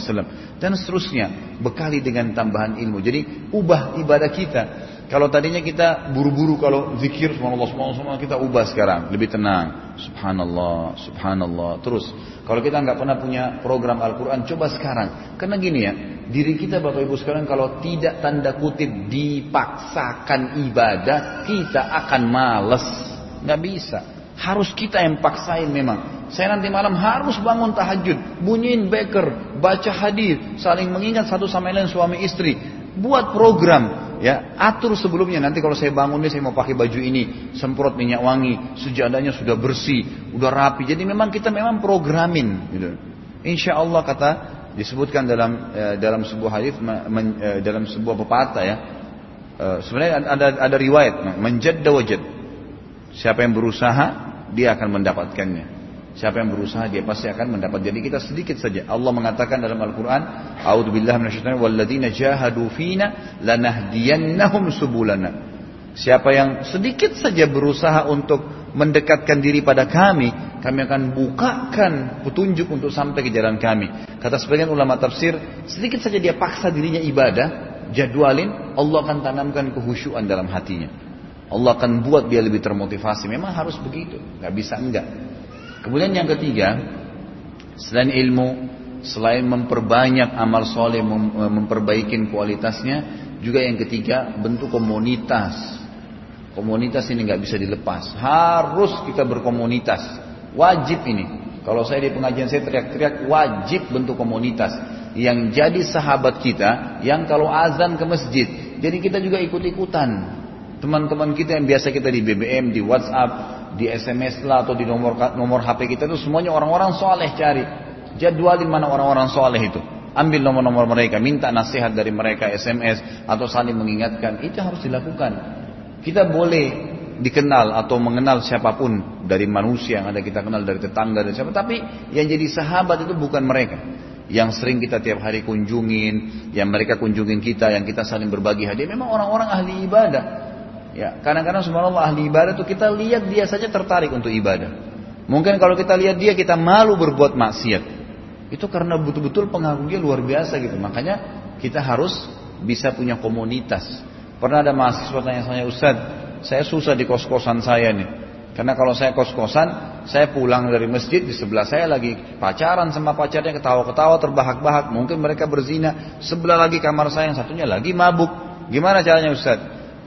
Dan seterusnya, bekali dengan tambahan ilmu. Jadi ubah ibadah kita. Kalau tadinya kita buru-buru kalau zikir subhanallah subhanallah kita ubah sekarang lebih tenang. Subhanallah, subhanallah. Terus kalau kita nggak pernah punya program Al-Qur'an coba sekarang. Karena gini ya, diri kita Bapak Ibu sekarang kalau tidak tanda kutip dipaksakan ibadah, kita akan males. Nggak bisa. Harus kita yang paksain memang. Saya nanti malam harus bangun tahajud, bunyiin beker, baca hadis, saling mengingat satu sama lain suami istri. Buat program, ya. Atur sebelumnya. Nanti kalau saya bangun nih saya mau pakai baju ini. Semprot minyak wangi. Sejadahnya sudah bersih udah rapi. Jadi memang kita memang programin gitu. Insya Allah kata disebutkan dalam eh, dalam sebuah hadis eh, dalam sebuah pepatah ya. Eh, sebenarnya ada ada riwayat. Menjadda wajad. Siapa yang berusaha dia akan mendapatkannya Siapa yang berusaha dia pasti akan mendapat. Jadi kita sedikit saja. Allah mengatakan dalam Al-Quran, A'udzubillah minasyaitonir walladzina jahadu fina lanahdiyannahum subulana. Siapa yang sedikit saja berusaha untuk mendekatkan diri pada kami, kami akan bukakan petunjuk untuk sampai ke jalan kami. Kata sebagian ulama tafsir, sedikit saja dia paksa dirinya ibadah, jadwalin, Allah akan tanamkan kehusyuan dalam hatinya. Allah akan buat dia lebih termotivasi. Memang harus begitu, nggak bisa enggak. Kemudian yang ketiga, selain ilmu, selain memperbanyak amal soleh, memperbaiki kualitasnya, juga yang ketiga bentuk komunitas. Komunitas ini nggak bisa dilepas, harus kita berkomunitas, wajib ini. Kalau saya di pengajian saya teriak-teriak wajib bentuk komunitas yang jadi sahabat kita, yang kalau azan ke masjid, jadi kita juga ikut-ikutan. Teman-teman kita yang biasa kita di BBM, di WhatsApp, di SMS lah atau di nomor nomor HP kita itu semuanya orang-orang soleh cari. Jadwalin mana orang-orang soleh itu. Ambil nomor-nomor mereka, minta nasihat dari mereka SMS atau saling mengingatkan. Itu harus dilakukan. Kita boleh dikenal atau mengenal siapa pun dari manusia yang ada kita kenal dari tetangga dan siapa tapi yang jadi sahabat itu bukan mereka yang sering kita tiap hari kunjungin yang mereka kunjungin kita yang kita saling berbagi hadiah memang orang-orang ahli ibadah ya kadang-kadang subhanallah ahli ibadah itu kita lihat dia saja tertarik untuk ibadah mungkin kalau kita lihat dia kita malu berbuat maksiat itu karena betul-betul pengaruhnya luar biasa gitu makanya kita harus bisa punya komunitas pernah ada mahasiswa tanya saya Ustaz saya susah di kos-kosan saya nih. Karena kalau saya kos-kosan, saya pulang dari masjid di sebelah saya lagi pacaran sama pacarnya ketawa-ketawa terbahak-bahak. Mungkin mereka berzina. Sebelah lagi kamar saya yang satunya lagi mabuk. Gimana caranya Ustaz?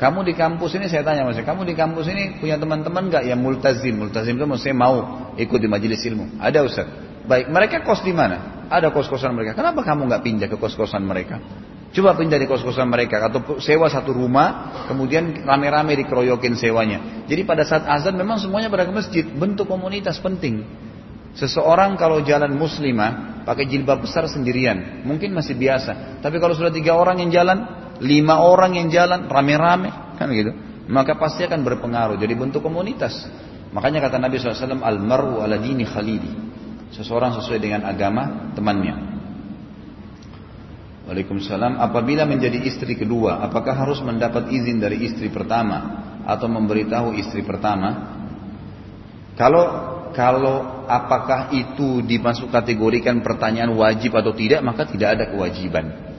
Kamu di kampus ini saya tanya maksudnya, kamu di kampus ini punya teman-teman gak yang multazim? Multazim itu maksudnya mau ikut di majelis ilmu. Ada Ustaz. Baik, mereka kos di mana? Ada kos-kosan mereka. Kenapa kamu nggak pindah ke kos-kosan mereka? Coba pindah di kos-kosan mereka atau sewa satu rumah, kemudian rame-rame dikeroyokin sewanya. Jadi pada saat azan memang semuanya pada ke masjid, bentuk komunitas penting. Seseorang kalau jalan muslimah pakai jilbab besar sendirian, mungkin masih biasa. Tapi kalau sudah tiga orang yang jalan, lima orang yang jalan, rame-rame, kan gitu. Maka pasti akan berpengaruh. Jadi bentuk komunitas. Makanya kata Nabi SAW, Al-mar'u ala dini khalili. Seseorang sesuai dengan agama temannya. Waalaikumsalam. Apabila menjadi istri kedua, apakah harus mendapat izin dari istri pertama atau memberitahu istri pertama? Kalau kalau apakah itu dimasuk kategorikan pertanyaan wajib atau tidak, maka tidak ada kewajiban.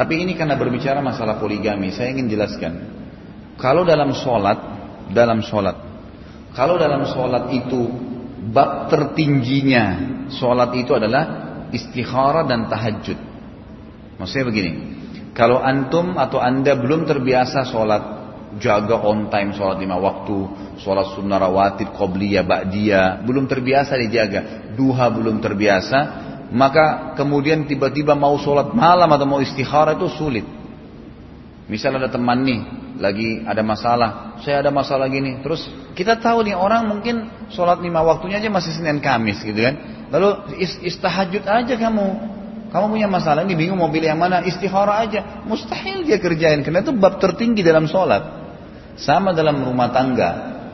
Tapi ini karena berbicara masalah poligami, saya ingin jelaskan. Kalau dalam sholat, dalam sholat, kalau dalam sholat itu bab tertingginya sholat itu adalah istikharah dan tahajud. Maksudnya begini, kalau antum atau anda belum terbiasa sholat, jaga on time sholat lima waktu, sholat sunnah rawatib, qobliyah, ba'diyah, belum terbiasa dijaga, duha belum terbiasa, maka kemudian tiba-tiba mau sholat malam atau mau istikharah itu sulit. Misal ada teman nih, lagi ada masalah, saya ada masalah gini, terus kita tahu nih orang mungkin sholat lima waktunya aja masih Senin Kamis gitu kan, lalu istahajud aja kamu, kamu punya masalah ini bingung mau pilih yang mana? Istikharah aja. Mustahil dia kerjain karena itu bab tertinggi dalam sholat. Sama dalam rumah tangga.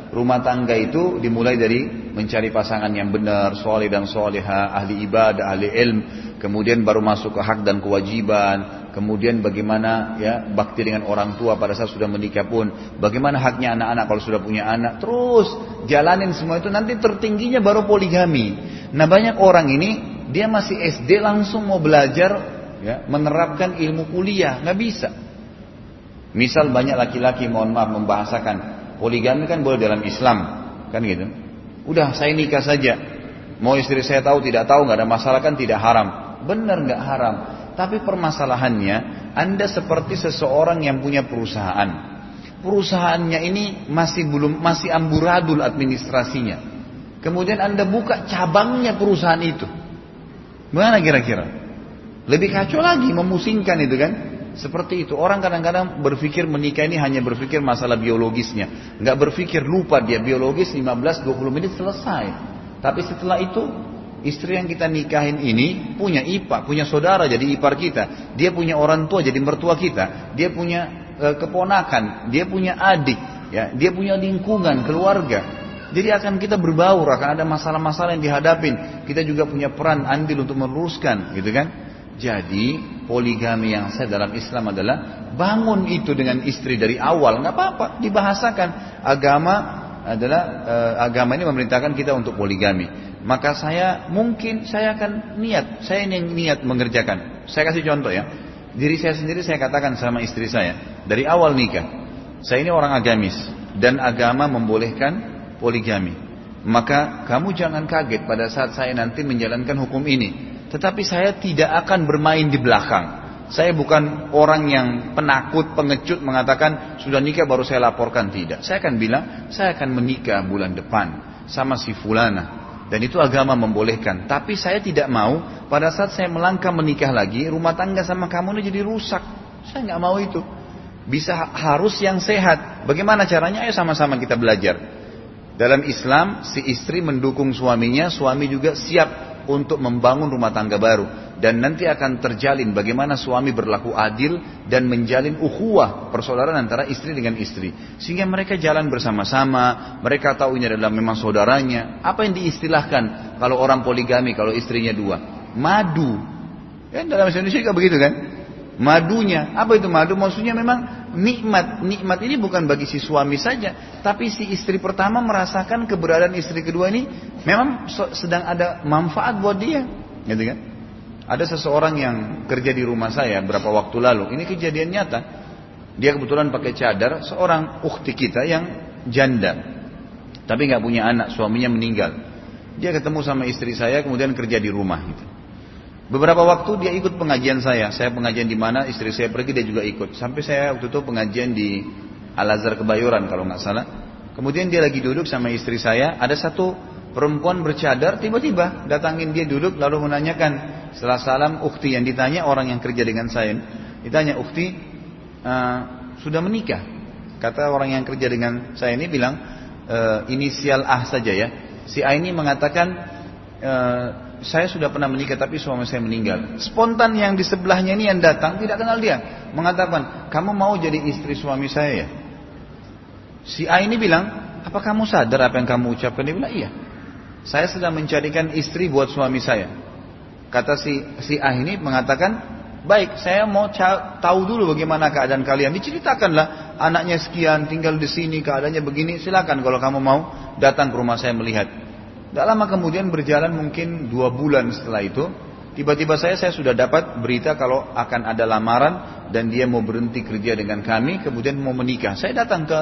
Rumah tangga itu dimulai dari mencari pasangan yang benar, soleh dan soleha, ahli ibadah, ahli ilm, kemudian baru masuk ke hak dan kewajiban, kemudian bagaimana ya bakti dengan orang tua pada saat sudah menikah pun, bagaimana haknya anak-anak kalau sudah punya anak, terus jalanin semua itu nanti tertingginya baru poligami. Nah banyak orang ini dia masih SD langsung mau belajar ya, menerapkan ilmu kuliah, nggak bisa. Misal banyak laki-laki mohon maaf membahasakan poligami kan boleh dalam Islam, kan gitu. Udah saya nikah saja, mau istri saya tahu tidak tahu nggak ada masalah kan tidak haram. Benar nggak haram, tapi permasalahannya Anda seperti seseorang yang punya perusahaan. Perusahaannya ini masih belum masih amburadul administrasinya. Kemudian Anda buka cabangnya perusahaan itu. Mana kira-kira? Lebih kacau lagi, memusingkan itu kan? Seperti itu. Orang kadang-kadang berpikir menikah ini hanya berpikir masalah biologisnya. Nggak berpikir lupa dia biologis 15-20 menit selesai. Tapi setelah itu istri yang kita nikahin ini punya ipa, punya saudara jadi ipar kita. Dia punya orang tua jadi mertua kita. Dia punya e, keponakan, dia punya adik, ya, dia punya lingkungan, keluarga. Jadi akan kita berbaur, akan ada masalah-masalah yang dihadapin. Kita juga punya peran andil untuk meluruskan, gitu kan? Jadi poligami yang saya dalam Islam adalah bangun itu dengan istri dari awal, nggak apa-apa, dibahasakan. Agama adalah eh, agama ini memerintahkan kita untuk poligami. Maka saya mungkin saya akan niat, saya ini niat mengerjakan. Saya kasih contoh ya. Diri saya sendiri saya katakan sama istri saya dari awal nikah. Saya ini orang agamis dan agama membolehkan poligami. Maka kamu jangan kaget pada saat saya nanti menjalankan hukum ini. Tetapi saya tidak akan bermain di belakang. Saya bukan orang yang penakut, pengecut mengatakan sudah nikah baru saya laporkan tidak. Saya akan bilang saya akan menikah bulan depan sama si fulana. Dan itu agama membolehkan. Tapi saya tidak mau pada saat saya melangkah menikah lagi rumah tangga sama kamu ini jadi rusak. Saya nggak mau itu. Bisa harus yang sehat. Bagaimana caranya? Ayo sama-sama kita belajar. Dalam Islam, si istri mendukung suaminya, suami juga siap untuk membangun rumah tangga baru. Dan nanti akan terjalin bagaimana suami berlaku adil dan menjalin ukhuwah persaudaraan antara istri dengan istri. Sehingga mereka jalan bersama-sama, mereka tahu ini adalah memang saudaranya. Apa yang diistilahkan kalau orang poligami, kalau istrinya dua? Madu. Ya, dalam Indonesia juga begitu kan? Madunya, apa itu madu? Maksudnya memang nikmat. Nikmat ini bukan bagi si suami saja, tapi si istri pertama merasakan keberadaan istri kedua ini memang sedang ada manfaat buat dia, gitu kan? Ada seseorang yang kerja di rumah saya beberapa waktu lalu. Ini kejadian nyata. Dia kebetulan pakai cadar, seorang ukti kita yang janda, tapi nggak punya anak, suaminya meninggal. Dia ketemu sama istri saya, kemudian kerja di rumah. Gitu. Beberapa waktu dia ikut pengajian saya. Saya pengajian di mana, istri saya pergi dia juga ikut. Sampai saya waktu itu pengajian di Al Azhar Kebayoran kalau nggak salah. Kemudian dia lagi duduk sama istri saya. Ada satu perempuan bercadar tiba-tiba datangin dia duduk lalu menanyakan setelah salam ukti yang ditanya orang yang kerja dengan saya ditanya ukti uh, sudah menikah kata orang yang kerja dengan saya ini bilang uh, inisial A saja ya si A ini mengatakan uh, saya sudah pernah menikah tapi suami saya meninggal. Spontan yang di sebelahnya ini yang datang tidak kenal dia. Mengatakan, kamu mau jadi istri suami saya ya? Si A ini bilang, apa kamu sadar apa yang kamu ucapkan? Dia bilang, iya. Saya sedang mencarikan istri buat suami saya. Kata si, si A ini mengatakan, baik saya mau tahu dulu bagaimana keadaan kalian. Diceritakanlah anaknya sekian, tinggal di sini, keadaannya begini. Silakan kalau kamu mau datang ke rumah saya melihat. Tidak lama kemudian berjalan mungkin dua bulan setelah itu, tiba-tiba saya saya sudah dapat berita kalau akan ada lamaran dan dia mau berhenti kerja dengan kami, kemudian mau menikah. Saya datang ke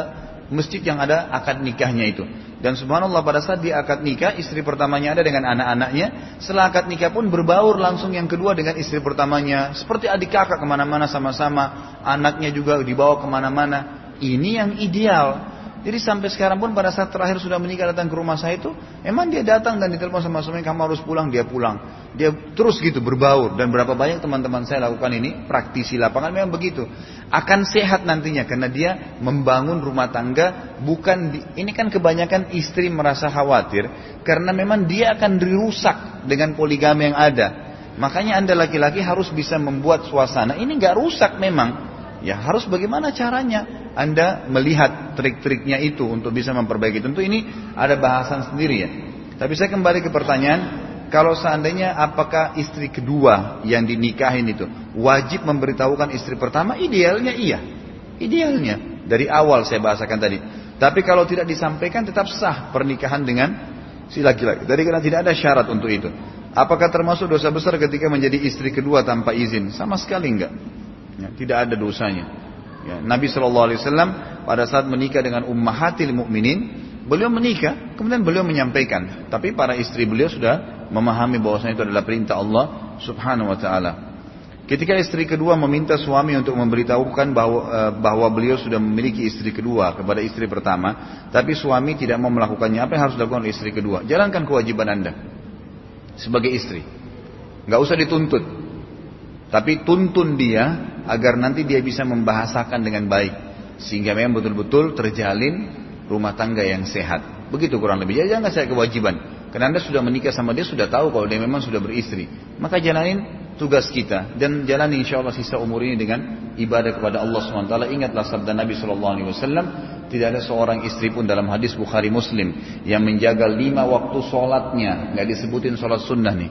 masjid yang ada akad nikahnya itu. Dan subhanallah pada saat dia akad nikah, istri pertamanya ada dengan anak-anaknya. Setelah akad nikah pun berbaur langsung yang kedua dengan istri pertamanya. Seperti adik kakak ke mana-mana sama-sama. Anaknya juga dibawa ke mana-mana. Ini yang ideal. Jadi sampai sekarang pun pada saat terakhir sudah menikah datang ke rumah saya itu, emang dia datang dan ditelepon sama suami kamu harus pulang, dia pulang. Dia terus gitu berbaur dan berapa banyak teman-teman saya lakukan ini, praktisi lapangan memang begitu. Akan sehat nantinya karena dia membangun rumah tangga bukan di, ini kan kebanyakan istri merasa khawatir karena memang dia akan dirusak dengan poligami yang ada. Makanya anda laki-laki harus bisa membuat suasana ini nggak rusak memang. Ya harus bagaimana caranya? Anda melihat trik-triknya itu untuk bisa memperbaiki. Tentu ini ada bahasan sendiri ya. Tapi saya kembali ke pertanyaan, kalau seandainya apakah istri kedua yang dinikahin itu wajib memberitahukan istri pertama? Idealnya iya. Idealnya dari awal saya bahasakan tadi. Tapi kalau tidak disampaikan tetap sah pernikahan dengan si laki-laki. Jadi karena tidak ada syarat untuk itu. Apakah termasuk dosa besar ketika menjadi istri kedua tanpa izin? Sama sekali enggak. Ya, tidak ada dosanya. Ya, Nabi Shallallahu Alaihi Wasallam pada saat menikah dengan ummahatil mukminin, beliau menikah, kemudian beliau menyampaikan. Tapi para istri beliau sudah memahami bahwasanya itu adalah perintah Allah Subhanahu Wa Taala. Ketika istri kedua meminta suami untuk memberitahukan bahwa, eh, bahwa beliau sudah memiliki istri kedua kepada istri pertama, tapi suami tidak mau melakukannya, apa yang harus dilakukan oleh istri kedua? Jalankan kewajiban anda sebagai istri. Gak usah dituntut, tapi tuntun dia agar nanti dia bisa membahasakan dengan baik sehingga memang betul-betul terjalin rumah tangga yang sehat. Begitu kurang lebih. Jadi jangan saya kewajiban. Karena anda sudah menikah sama dia sudah tahu kalau dia memang sudah beristri. Maka jalanin tugas kita dan jalani insya Allah sisa umur ini dengan ibadah kepada Allah SWT. Ingatlah sabda Nabi SAW, tidak ada seorang istri pun dalam hadis Bukhari Muslim yang menjaga lima waktu sholatnya, nggak disebutin sholat sunnah nih,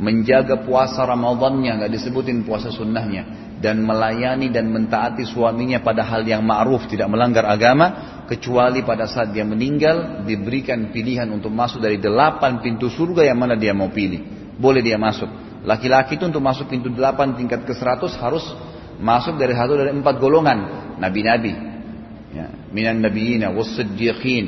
menjaga puasa Ramadannya, nggak disebutin puasa sunnahnya, dan melayani dan mentaati suaminya pada hal yang ma'ruf tidak melanggar agama kecuali pada saat dia meninggal diberikan pilihan untuk masuk dari delapan pintu surga yang mana dia mau pilih. Boleh dia masuk. Laki-laki itu untuk masuk pintu delapan tingkat ke seratus harus masuk dari satu dari empat golongan. Nabi-nabi. Ya, minan nabiyina was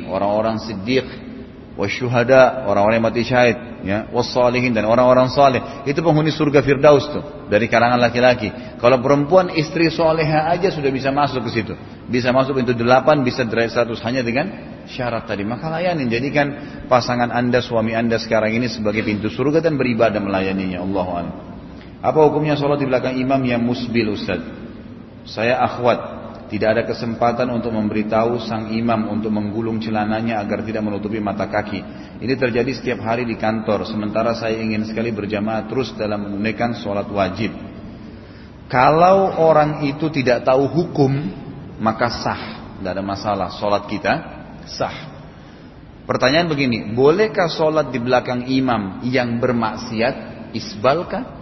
orang-orang siddiq wasyuhada orang-orang yang mati syahid ya. Wassalihin dan orang-orang saleh. Itu penghuni surga firdaus tuh dari kalangan laki-laki. Kalau perempuan istri soleha aja sudah bisa masuk ke situ. Bisa masuk pintu delapan bisa derajat seratus hanya dengan syarat tadi. Maka layanin jadikan pasangan anda suami anda sekarang ini sebagai pintu surga dan beribadah melayaninya. Allah apa hukumnya sholat di belakang imam yang musbil Ustaz? Saya akhwat Tidak ada kesempatan untuk memberitahu sang imam untuk menggulung celananya agar tidak menutupi mata kaki. Ini terjadi setiap hari di kantor, sementara saya ingin sekali berjamaah terus dalam menunaikan sholat wajib. Kalau orang itu tidak tahu hukum, maka sah. Tidak ada masalah, sholat kita sah. Pertanyaan begini, bolehkah sholat di belakang imam yang bermaksiat, isbalkah?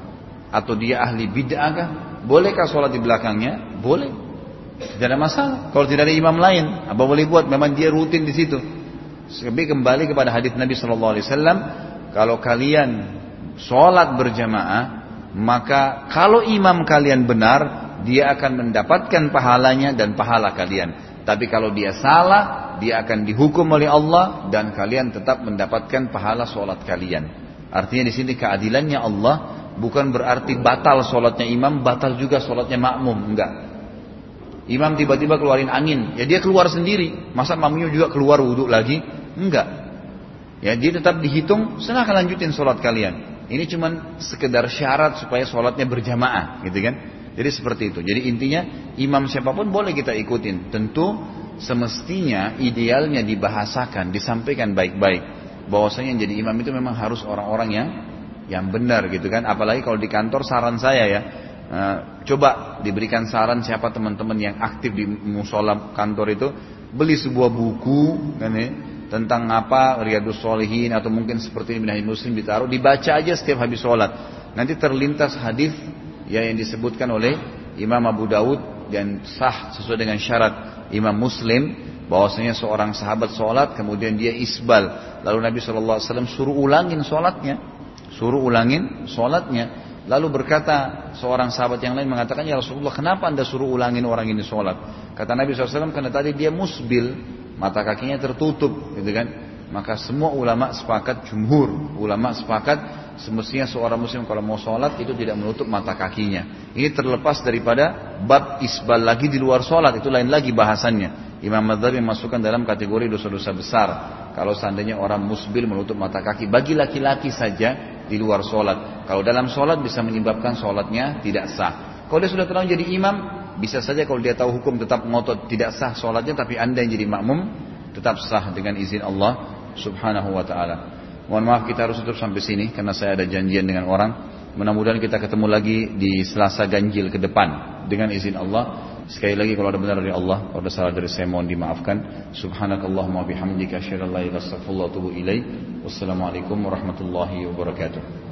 Atau dia ahli bid'ah Bolehkah sholat di belakangnya? Boleh. Tidak ada masalah. Kalau tidak ada imam lain, apa boleh buat? Memang dia rutin di situ. Tapi kembali kepada hadis Nabi Shallallahu Alaihi Wasallam, kalau kalian sholat berjamaah, maka kalau imam kalian benar, dia akan mendapatkan pahalanya dan pahala kalian. Tapi kalau dia salah, dia akan dihukum oleh Allah dan kalian tetap mendapatkan pahala sholat kalian. Artinya di sini keadilannya Allah bukan berarti batal sholatnya imam, batal juga sholatnya makmum, enggak. Imam tiba-tiba keluarin angin, ya dia keluar sendiri. Masa makmumnya juga keluar wudhu lagi? Enggak. Ya dia tetap dihitung, silahkan lanjutin sholat kalian. Ini cuma sekedar syarat supaya sholatnya berjamaah, gitu kan? Jadi seperti itu. Jadi intinya imam siapa pun boleh kita ikutin. Tentu semestinya idealnya dibahasakan, disampaikan baik-baik. Bahwasanya jadi imam itu memang harus orang-orang yang yang benar gitu kan. Apalagi kalau di kantor saran saya ya, Eh, coba diberikan saran siapa teman-teman yang aktif di musola kantor itu. Beli sebuah buku kan ya, tentang apa Riyadus Solihin atau mungkin seperti ini Minahil Muslim ditaruh dibaca aja setiap habis sholat. Nanti terlintas hadis ya yang disebutkan oleh Imam Abu Daud dan sah sesuai dengan syarat Imam Muslim bahwasanya seorang sahabat sholat kemudian dia isbal. Lalu Nabi SAW suruh ulangin sholatnya. Suruh ulangin sholatnya Lalu berkata seorang sahabat yang lain mengatakan, Ya Rasulullah kenapa anda suruh ulangin orang ini sholat? Kata Nabi SAW, karena tadi dia musbil, mata kakinya tertutup, gitu kan? Maka semua ulama sepakat, jumhur ulama sepakat, semestinya seorang muslim kalau mau sholat itu tidak menutup mata kakinya. Ini terlepas daripada bab isbal lagi di luar sholat, itu lain lagi bahasannya. Imam Madzhab masukkan dalam kategori dosa-dosa besar. Kalau seandainya orang musbil menutup mata kaki bagi laki-laki saja di luar sholat. Kalau dalam sholat bisa menyebabkan sholatnya tidak sah. Kalau dia sudah terlalu jadi imam, bisa saja kalau dia tahu hukum tetap ngotot tidak sah sholatnya, tapi anda yang jadi makmum tetap sah dengan izin Allah Subhanahu Wa Taala. Mohon maaf kita harus tutup sampai sini karena saya ada janjian dengan orang. Mudah-mudahan kita ketemu lagi di Selasa ganjil ke depan dengan izin Allah. Sekali lagi kalau ada benar dari Allah, kalau ada salah dari saya mohon dimaafkan. Subhanakallahumma bihamdika asyhadu an la ilaha illa anta astaghfiruka wa atubu ilaik. Wassalamualaikum warahmatullahi wabarakatuh.